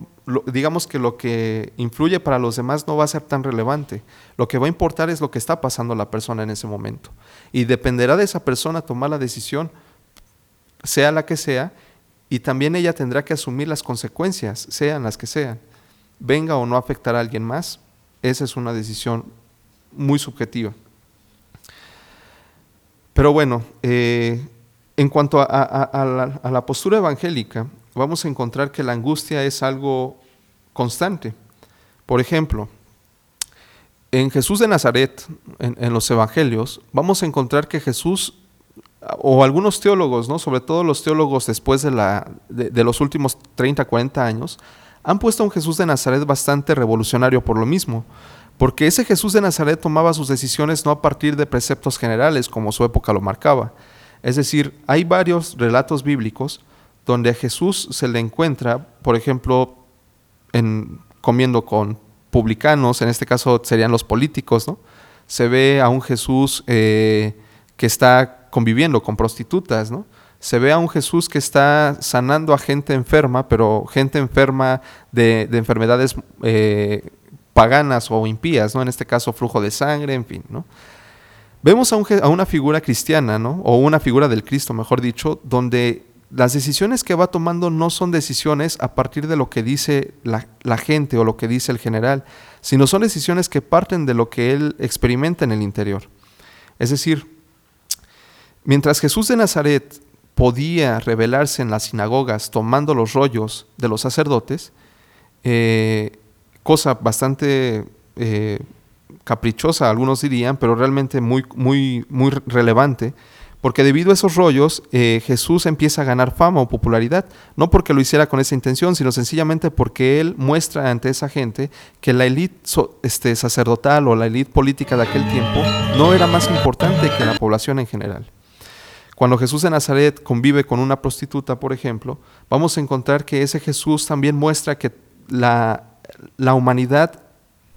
digamos que lo que influye para los demás no va a ser tan relevante. Lo que va a importar es lo que está pasando la persona en ese momento. Y dependerá de esa persona tomar la decisión, sea la que sea, y también ella tendrá que asumir las consecuencias, sean las que sean. Venga o no afectar a alguien más, esa es una decisión muy subjetiva. Pero bueno, eh, en cuanto a, la, postura evangélica, vamos a encontrar que la angustia es algo constante. Por ejemplo, en Jesús de Nazaret, en, los evangelios, vamos a encontrar que Jesús, o algunos teólogos, ¿no? sobre todo los teólogos después de, la, de los últimos 30, 40 años, han puesto a un Jesús de Nazaret bastante revolucionario por lo mismo. Porque ese Jesús de Nazaret tomaba sus decisiones no a partir de preceptos generales, como su época lo marcaba, es decir, hay varios relatos bíblicos donde a Jesús se le encuentra, por ejemplo, en, comiendo con publicanos, en este caso serían los políticos, ¿no? Se ve a un Jesús eh, que está conviviendo con prostitutas, ¿no? Se ve a un Jesús que está sanando a gente enferma, pero gente enferma de, enfermedades eh, paganas o impías, ¿no? En este caso, flujo de sangre, en fin, ¿no? Vemos a, una figura cristiana, ¿no? O una figura del Cristo, mejor dicho, donde las decisiones que va tomando no son decisiones a partir de lo que dice la, gente o lo que dice el general, sino son decisiones que parten de lo que él experimenta en el interior. Es decir, mientras Jesús de Nazaret podía revelarse en las sinagogas tomando los rollos de los sacerdotes, eh, cosa bastante eh, caprichosa, algunos dirían, pero realmente muy, muy, muy relevante, porque debido a esos rollos eh, Jesús empieza a ganar fama o popularidad, no porque lo hiciera con esa intención, sino sencillamente porque él muestra ante esa gente que la élite este, sacerdotal o la élite política de aquel tiempo no era más importante que la población en general. Cuando Jesús de Nazaret convive con una prostituta, por ejemplo, vamos a encontrar que ese Jesús también muestra que la, la humanidad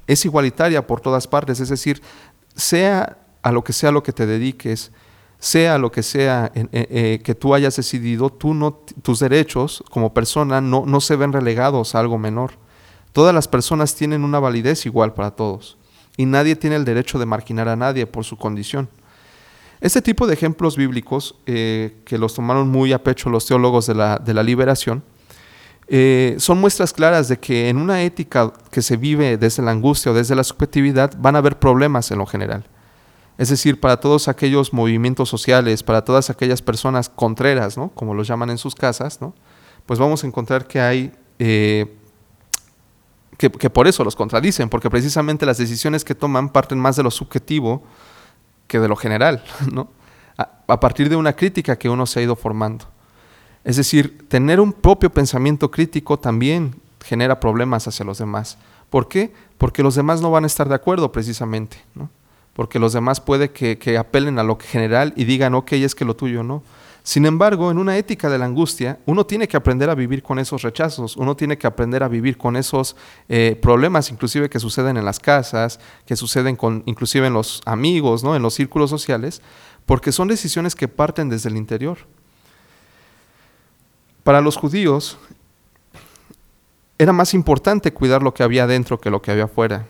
es igualitaria por todas partes, es decir, sea a lo que sea lo que te dediques, sea lo que sea eh, eh, que tú hayas decidido, tú no, tus derechos como persona no, no se ven relegados a algo menor. Todas las personas tienen una validez igual para todos y nadie tiene el derecho de marginar a nadie por su condición. Este tipo de ejemplos bíblicos, eh, que los tomaron muy a pecho los teólogos de la, de la liberación, son muestras claras de que en una ética que se vive desde la angustia o desde la subjetividad van a haber problemas en lo general. Es decir, para todos aquellos movimientos sociales, para todas aquellas personas contreras, ¿no? como los llaman en sus casas, ¿no? pues vamos a encontrar que hay, eh, que, por eso los contradicen, porque precisamente las decisiones que toman parten más de lo subjetivo que de lo general, (laughs) ¿no? a partir de una crítica que uno se ha ido formando. Es decir, tener un propio pensamiento crítico también genera problemas hacia los demás. ¿Por qué? Porque los demás no van a estar de acuerdo precisamente, ¿no? Porque los demás puede que, apelen a lo general y digan, ok, es que lo tuyo no. Sin embargo, en una ética de la angustia, uno tiene que aprender a vivir con esos rechazos, uno tiene que aprender a vivir con esos eh, problemas, inclusive que suceden en las casas, que suceden con, inclusive en los amigos, ¿no? en los círculos sociales, porque son decisiones que parten desde el interior. Para los judíos era más importante cuidar lo que había dentro que lo que había afuera,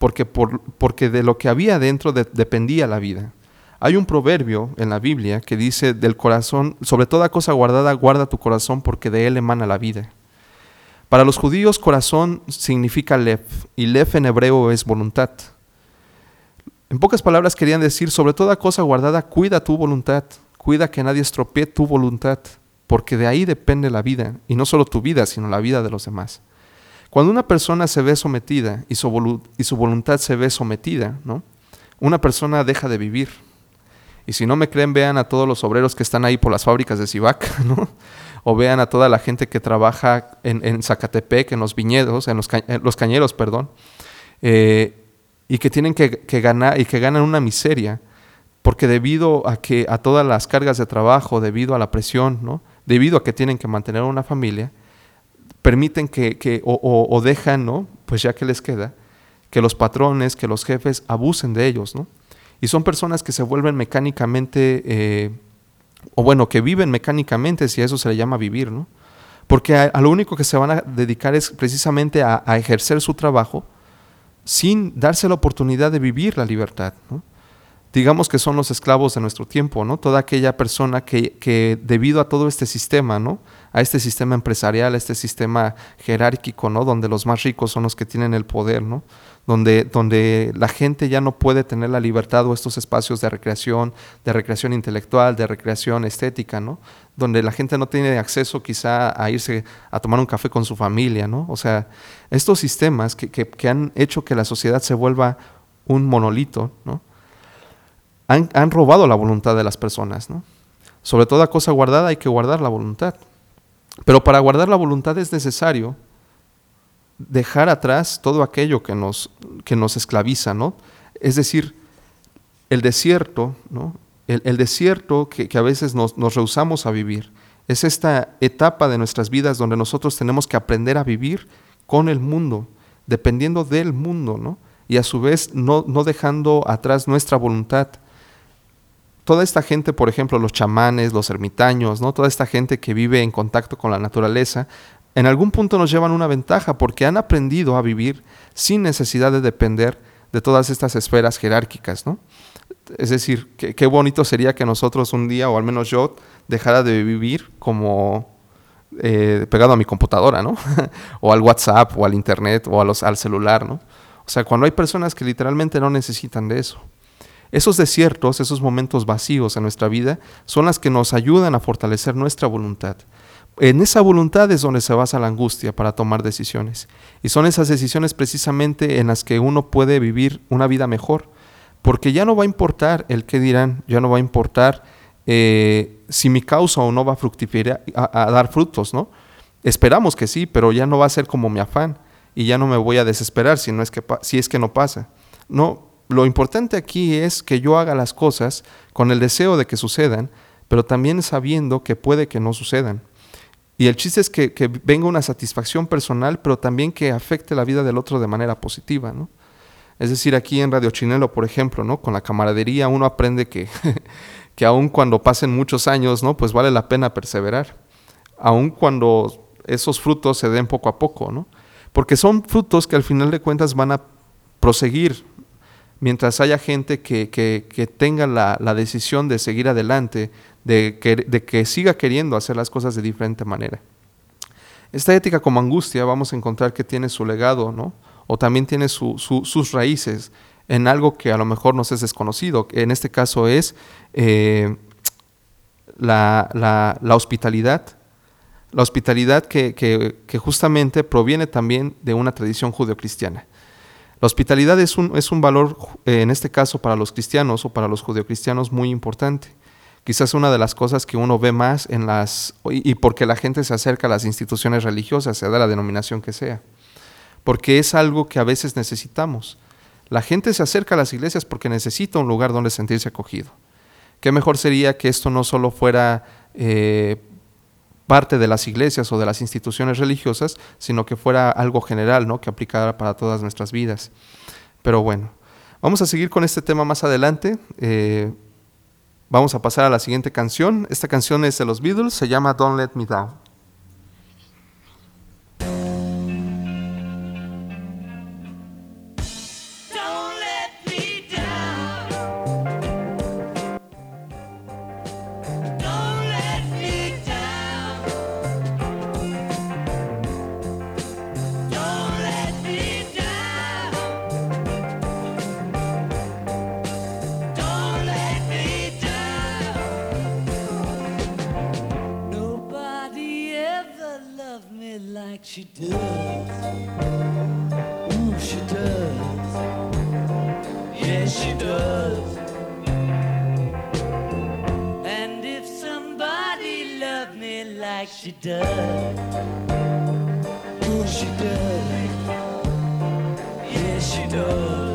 porque, de lo que había dentro dependía la vida. Hay un proverbio en la Biblia que dice, del corazón, sobre toda cosa guardada, guarda tu corazón porque de él emana la vida. Para los judíos, corazón significa lef, y lef en hebreo es voluntad. En pocas palabras querían decir, sobre toda cosa guardada, cuida tu voluntad, cuida que nadie estropee tu voluntad porque de ahí depende la vida, y no solo tu vida, sino la vida de los demás. Cuando una persona se ve sometida y su, voluntad se ve sometida, ¿no? una persona deja de vivir. Y si no me creen, vean a todos los obreros que están ahí por las fábricas de Cibac, (laughs) ¿no? o vean a toda la gente que trabaja en, en Zacatepec, en los viñedos, en los, los cañeros, perdón. Eh, y que tienen que, ganar y que ganan una miseria porque debido a que a todas las cargas de trabajo, debido a la presión, ¿no? debido a que tienen que mantener una familia, permiten que, o, dejan, ¿no? pues ya que les queda, que los patrones, que los jefes abusen de ellos, ¿no? Y son personas que se vuelven mecánicamente, eh, o bueno, que viven mecánicamente, si a eso se le llama vivir, ¿no? Porque a, lo único que se van a dedicar es precisamente a, a ejercer su trabajo sin darse la oportunidad de vivir la libertad, ¿no? Digamos que son los esclavos de nuestro tiempo, ¿no? Toda aquella persona que, que, debido a todo este sistema, ¿no? A este sistema empresarial, a este sistema jerárquico, ¿no? Donde los más ricos son los que tienen el poder, ¿no? Donde, donde la gente ya no puede tener la libertad o estos espacios de recreación, de recreación intelectual, de recreación estética, ¿no? Donde la gente no tiene acceso quizá a irse a tomar un café con su familia, ¿no? O sea, estos sistemas que, que, que han hecho que la sociedad se vuelva un monolito, ¿no? Han, robado la voluntad de las personas. ¿no? Sobre toda cosa guardada hay que guardar la voluntad. Pero para guardar la voluntad es necesario dejar atrás todo aquello que nos, que nos esclaviza, ¿no? Es decir, el desierto, ¿no? El, desierto que, a veces nos, rehusamos a vivir, es esta etapa de nuestras vidas donde nosotros tenemos que aprender a vivir con el mundo, dependiendo del mundo. Y a su vez no dejando atrás nuestra voluntad, toda esta gente, por ejemplo, los chamanes, los ermitaños, ¿no? toda esta gente que vive en contacto con la naturaleza, en algún punto nos llevan una ventaja porque han aprendido a vivir sin necesidad de depender de todas estas esferas jerárquicas. ¿no? Es decir, qué bonito sería que nosotros un día, o al menos yo, dejara de vivir como eh, pegado a mi computadora, ¿no? (laughs) o al WhatsApp, o al Internet, o al celular. ¿no? O sea, cuando hay personas que literalmente no necesitan de eso. Esos desiertos, esos momentos vacíos en nuestra vida, son las que nos ayudan a fortalecer nuestra voluntad. En esa voluntad es donde se basa la angustia para tomar decisiones. Y son esas decisiones precisamente en las que uno puede vivir una vida mejor. Porque ya no va a importar el qué dirán, ya no va a importar eh, si mi causa o no va a, fructificar, a, dar frutos, ¿no? Esperamos que sí, pero ya no va a ser como mi afán y ya no me voy a desesperar si, no es, que, si es que no pasa. No, lo importante aquí es que yo haga las cosas con el deseo de que sucedan, pero también sabiendo que puede que no sucedan. Y el chiste es que, venga una satisfacción personal, pero también que afecte la vida del otro de manera positiva, ¿no? Es decir, aquí en Radio Chinelo, por ejemplo, ¿no? Con la camaradería uno aprende que, (laughs) que aun cuando pasen muchos años, ¿no? Pues vale la pena perseverar. Aun cuando esos frutos se den poco a poco, ¿no? Porque son frutos que al final de cuentas van a proseguir mientras haya gente que, tenga la, decisión de seguir adelante, de que, de que siga queriendo hacer las cosas de diferente manera. Esta ética como angustia vamos a encontrar que tiene su legado, ¿no? O también tiene sus raíces en algo que a lo mejor nos es desconocido. En este caso es eh, la, hospitalidad. La hospitalidad que, que, justamente proviene también de una tradición judeocristiana. La hospitalidad es un, es un valor, eh, en este caso para los cristianos o para los judeocristianos, muy importante. Quizás una de las cosas que uno ve más en las, y porque la gente se acerca a las instituciones religiosas, sea de la denominación que sea, porque es algo que a veces necesitamos. La gente se acerca a las iglesias porque necesita un lugar donde sentirse acogido. ¿Qué mejor sería que esto no solo fuera eh, parte de las iglesias o de las instituciones religiosas, sino que fuera algo general, ¿no? que aplicara para todas nuestras vidas. Pero bueno, vamos a seguir con este tema más adelante. Eh, vamos a pasar a la siguiente canción. Esta canción es de los Beatles, se llama Don't Let Me Down. like she does. Oh, she does. Yeah, she does. And if somebody loved me like she does, oh, she does. Yeah, she does.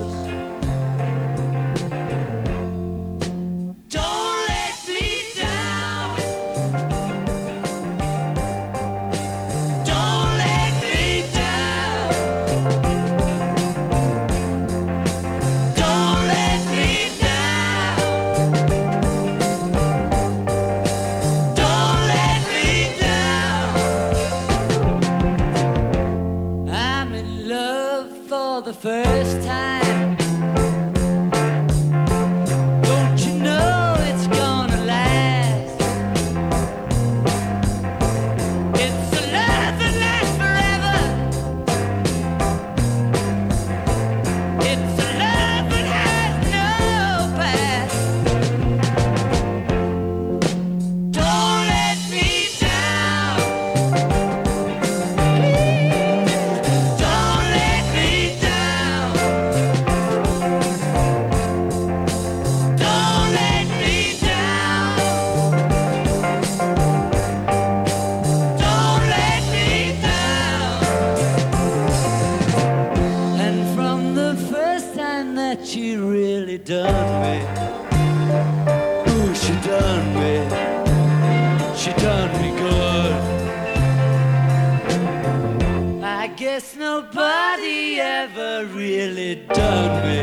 Really done me.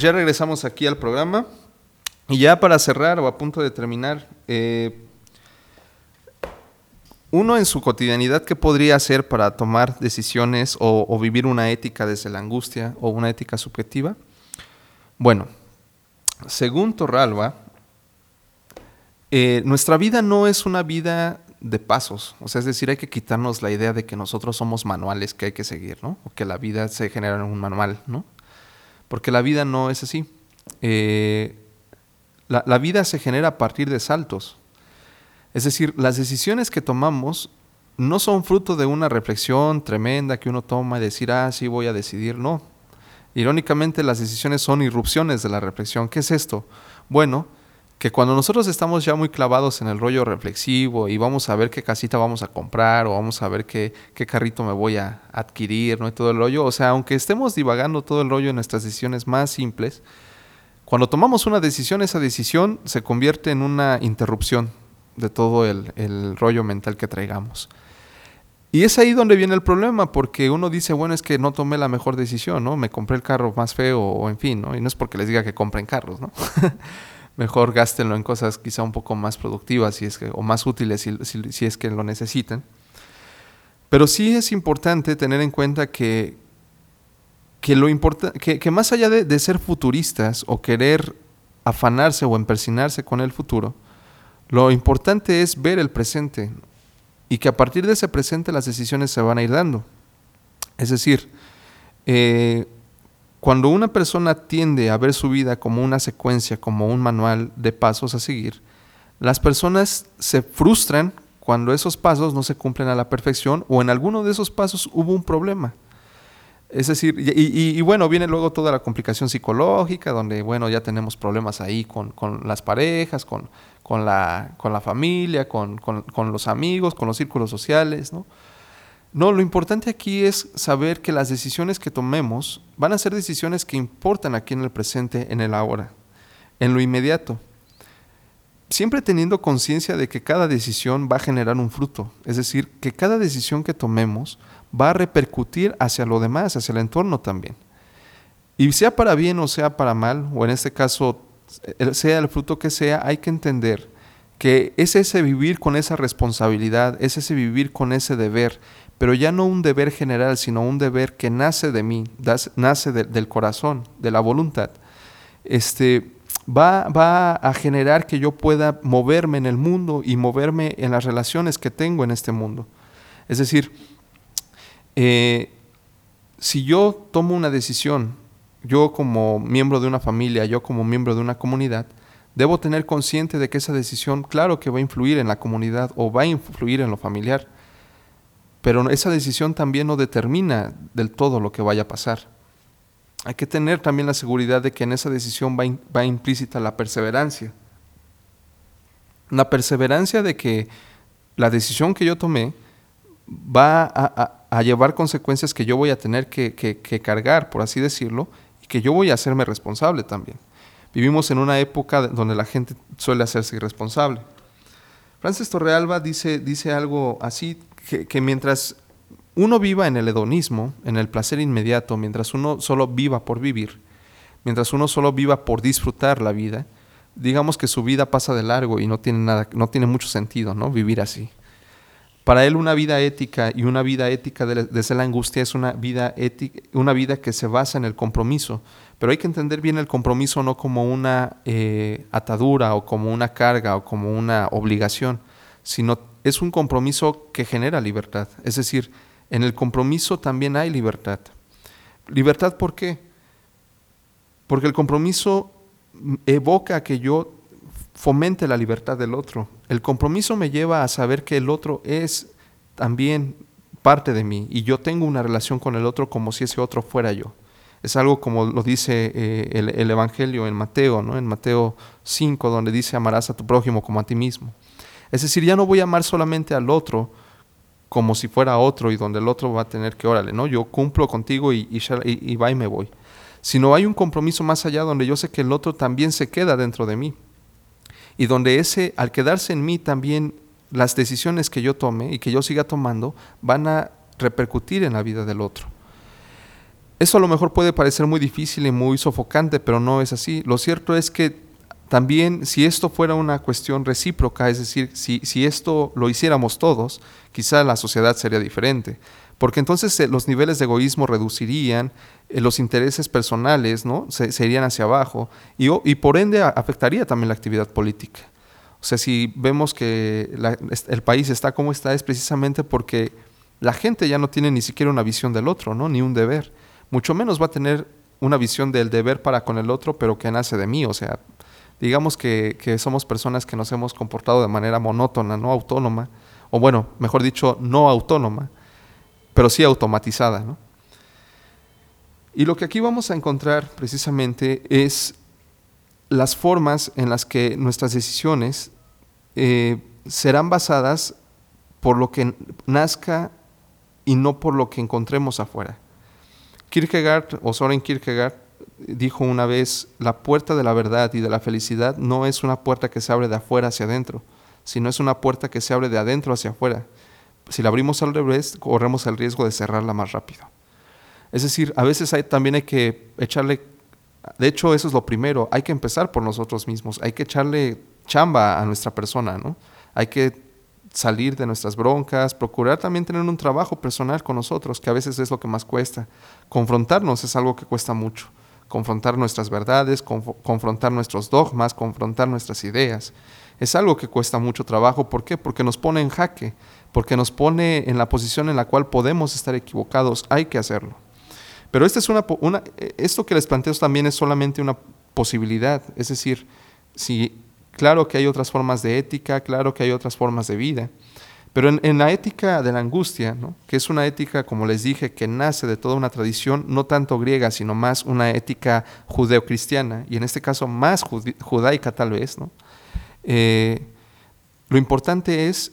Pues ya regresamos aquí al programa. Y ya para cerrar o a punto de terminar, eh, uno en su cotidianidad, ¿qué podría hacer para tomar decisiones o, vivir una ética desde la angustia o una ética subjetiva? Bueno, según Torralba, eh, nuestra vida no es una vida de pasos, o sea, es decir, hay que quitarnos la idea de que nosotros somos manuales que hay que seguir, ¿no? O que la vida se genera en un manual, ¿no? Porque la vida no es así. Eh, la, la vida se genera a partir de saltos. Es decir, las decisiones que tomamos no son fruto de una reflexión tremenda que uno toma y decir, ah, sí voy a decidir, no. Irónicamente, las decisiones son irrupciones de la reflexión. ¿Qué es esto? Bueno, que cuando nosotros estamos ya muy clavados en el rollo reflexivo y vamos a ver qué casita vamos a comprar o vamos a ver qué, qué carrito me voy a adquirir, ¿no? Y todo el rollo, o sea, aunque estemos divagando todo el rollo en nuestras decisiones más simples, cuando tomamos una decisión, esa decisión se convierte en una interrupción de todo el, el rollo mental que traigamos. Y es ahí donde viene el problema, porque uno dice, bueno, es que no tomé la mejor decisión, ¿no? Me compré el carro más feo, o en fin, ¿no? Y no es porque les diga que compren carros, ¿no? (laughs) Mejor gástenlo en cosas quizá un poco más productivas si es que, o más útiles si, si, es que lo necesitan. Pero sí es importante tener en cuenta que, que, lo importa, que, que más allá de, de ser futuristas o querer afanarse o empersinarse con el futuro, lo importante es ver el presente y que a partir de ese presente las decisiones se van a ir dando. Es decir, eh, cuando una persona tiende a ver su vida como una secuencia, como un manual de pasos a seguir, las personas se frustran cuando esos pasos no se cumplen a la perfección o en alguno de esos pasos hubo un problema. Es decir, y, bueno, viene luego toda la complicación psicológica, donde, bueno, ya tenemos problemas ahí con, con las parejas, con, con, la, con la familia, con, con, con, los amigos, con los círculos sociales, ¿no? No, lo importante aquí es saber que las decisiones que tomemos van a ser decisiones que importan aquí en el presente, en el ahora, en lo inmediato. Siempre teniendo conciencia de que cada decisión va a generar un fruto, es decir, que cada decisión que tomemos va a repercutir hacia lo demás, hacia el entorno también. Y sea para bien o sea para mal, o en este caso sea el fruto que sea, hay que entender que es ese vivir con esa responsabilidad, es ese vivir con ese deber, pero ya no un deber general, sino un deber que nace de mí, nace de, del corazón, de la voluntad. Este, va, va a generar que yo pueda moverme en el mundo y moverme en las relaciones que tengo en este mundo. Es decir, eh, si yo tomo una decisión, yo como miembro de una familia, yo como miembro de una comunidad, debo tener consciente de que esa decisión, claro que va a influir en la comunidad o va a influir en lo familiar, pero esa decisión también no determina del todo lo que vaya a pasar. Hay que tener también la seguridad de que en esa decisión va, va implícita la perseverancia. La perseverancia de que la decisión que yo tomé va a, llevar consecuencias que yo voy a tener que, cargar, por así decirlo, y que yo voy a hacerme responsable también. Vivimos en una época donde la gente suele hacerse irresponsable. Francis Torrealba dice, dice algo así, que, mientras uno viva en el hedonismo, en el placer inmediato, mientras uno solo viva por vivir, mientras uno solo viva por disfrutar la vida, digamos que su vida pasa de largo y no tiene nada, no tiene mucho sentido, ¿no? Vivir así. Para él una vida ética y una vida ética desde la angustia es una vida ética, una vida que se basa en el compromiso. Pero hay que entender bien el compromiso no como una eh, atadura o como una carga o como una obligación, sino es un compromiso que genera libertad. Es decir, en el compromiso también hay libertad. ¿Libertad por qué? Porque el compromiso evoca que yo fomente la libertad del otro. El compromiso me lleva a saber que el otro es también parte de mí y yo tengo una relación con el otro como si ese otro fuera yo. Es algo como lo dice eh, el, Evangelio en Mateo, ¿no? en Mateo 5, donde dice amarás a tu prójimo como a ti mismo. Es decir, ya no voy a amar solamente al otro como si fuera otro y donde el otro va a tener que, órale, ¿no? Yo cumplo contigo y, y, y va y me voy. Sino hay un compromiso más allá donde yo sé que el otro también se queda dentro de mí y donde ese, al quedarse en mí también las decisiones que yo tome y que yo siga tomando van a repercutir en la vida del otro. Eso a lo mejor puede parecer muy difícil y muy sofocante, pero no es así. Lo cierto es que también si esto fuera una cuestión recíproca, es decir, si, si esto lo hiciéramos todos, quizá la sociedad sería diferente porque entonces eh, los niveles de egoísmo reducirían, eh, los intereses personales ¿no? se, irían hacia abajo y, y, por ende afectaría también la actividad política. O sea, si vemos que el país está como está es precisamente porque la gente ya no tiene ni siquiera una visión del otro, ¿no? ni un deber. Mucho menos va a tener una visión del deber para con el otro, pero que nace de mí. O sea, digamos que, que somos personas que nos hemos comportado de manera monótona, no autónoma, o bueno, mejor dicho, no autónoma pero sí automatizada. ¿no? Y lo que aquí vamos a encontrar precisamente es las formas en las que nuestras decisiones eh, serán basadas por lo que nazca y no por lo que encontremos afuera. Kierkegaard o Soren Kierkegaard dijo una vez, la puerta de la verdad y de la felicidad no es una puerta que se abre de afuera hacia adentro, sino es una puerta que se abre de adentro hacia afuera si la abrimos al revés, corremos el riesgo de cerrarla más rápido. Es decir, a veces hay, también hay que echarle, de hecho eso es lo primero, hay que empezar por nosotros mismos, hay que echarle chamba a nuestra persona, ¿no? Hay que salir de nuestras broncas, procurar también tener un trabajo personal con nosotros, que a veces es lo que más cuesta. Confrontarnos es algo que cuesta mucho. Confrontar nuestras verdades, confrontar nuestros dogmas, confrontar nuestras ideas. Es algo que cuesta mucho trabajo. ¿Por qué? Porque nos pone en jaque porque nos pone en la posición en la cual podemos estar equivocados, hay que hacerlo. Pero esta es una, esto que les planteo también es solamente una posibilidad, es decir, si, claro que hay otras formas de ética, claro que hay otras formas de vida, pero en, la ética de la angustia, que es una ética, como les dije, que nace de toda una tradición, no tanto griega, sino más una ética judeocristiana, y en este caso más judaica tal vez, ¿no? Eh, lo importante es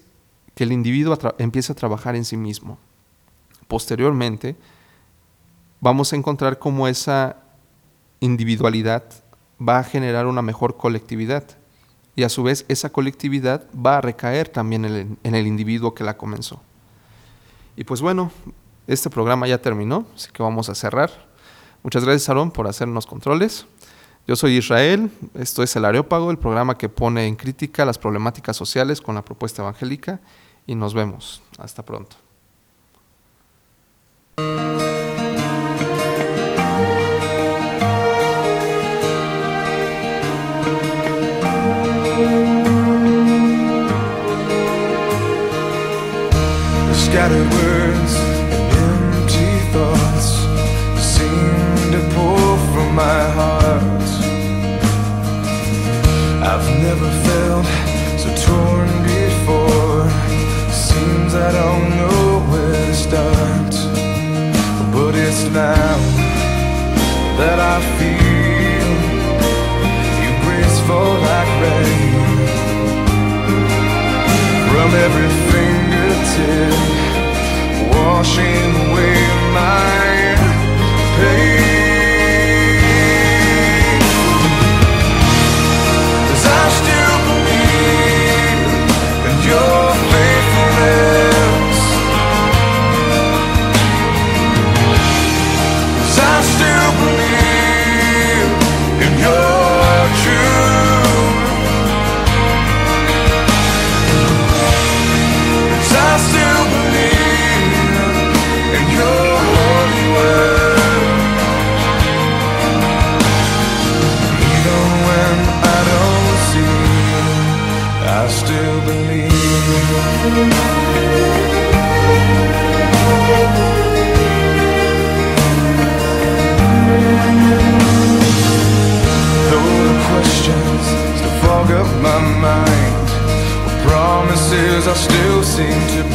que el individuo empiece a trabajar en sí mismo. Posteriormente, vamos a encontrar cómo esa individualidad va a generar una mejor colectividad y a su vez esa colectividad va a recaer también en el, individuo que la comenzó. Y pues bueno, este programa ya terminó, así que vamos a cerrar. Muchas gracias, Aaron, por hacernos controles. Yo soy Israel, esto es El Areópago, el programa que pone en crítica las problemáticas sociales con la propuesta evangélica y nos vemos. Hasta pronto.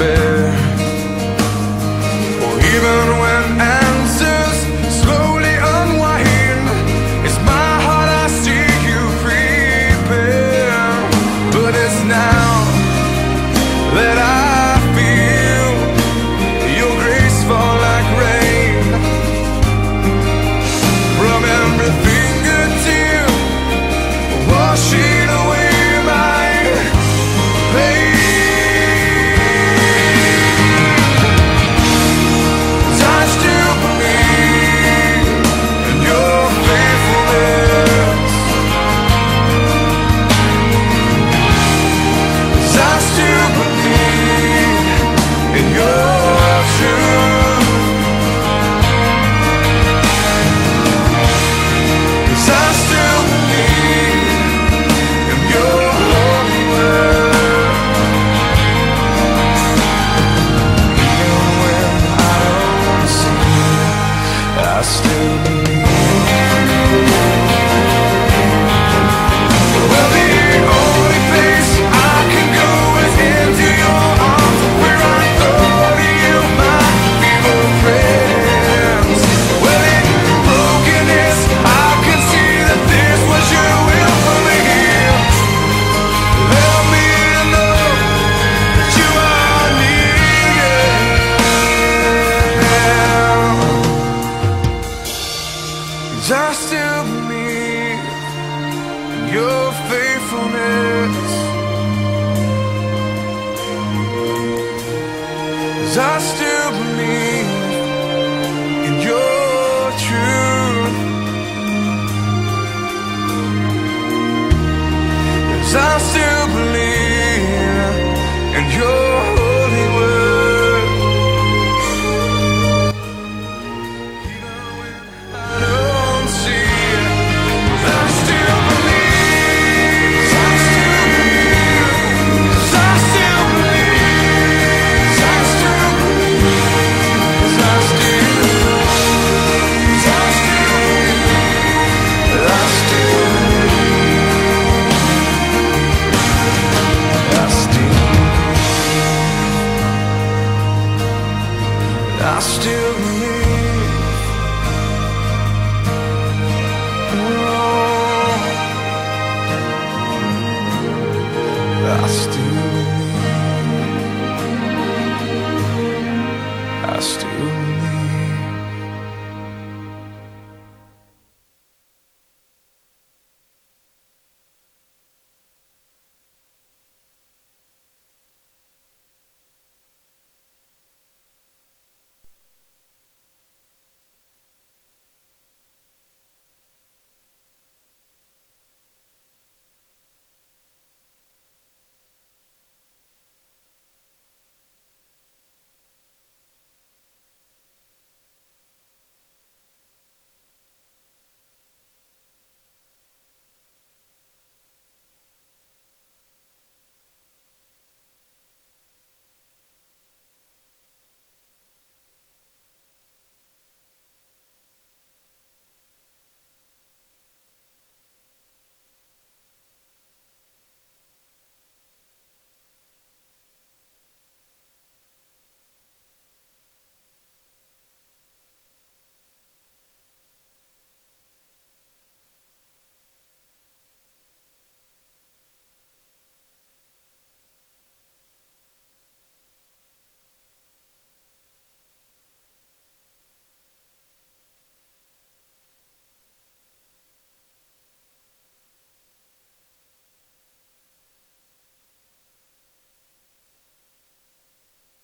Seem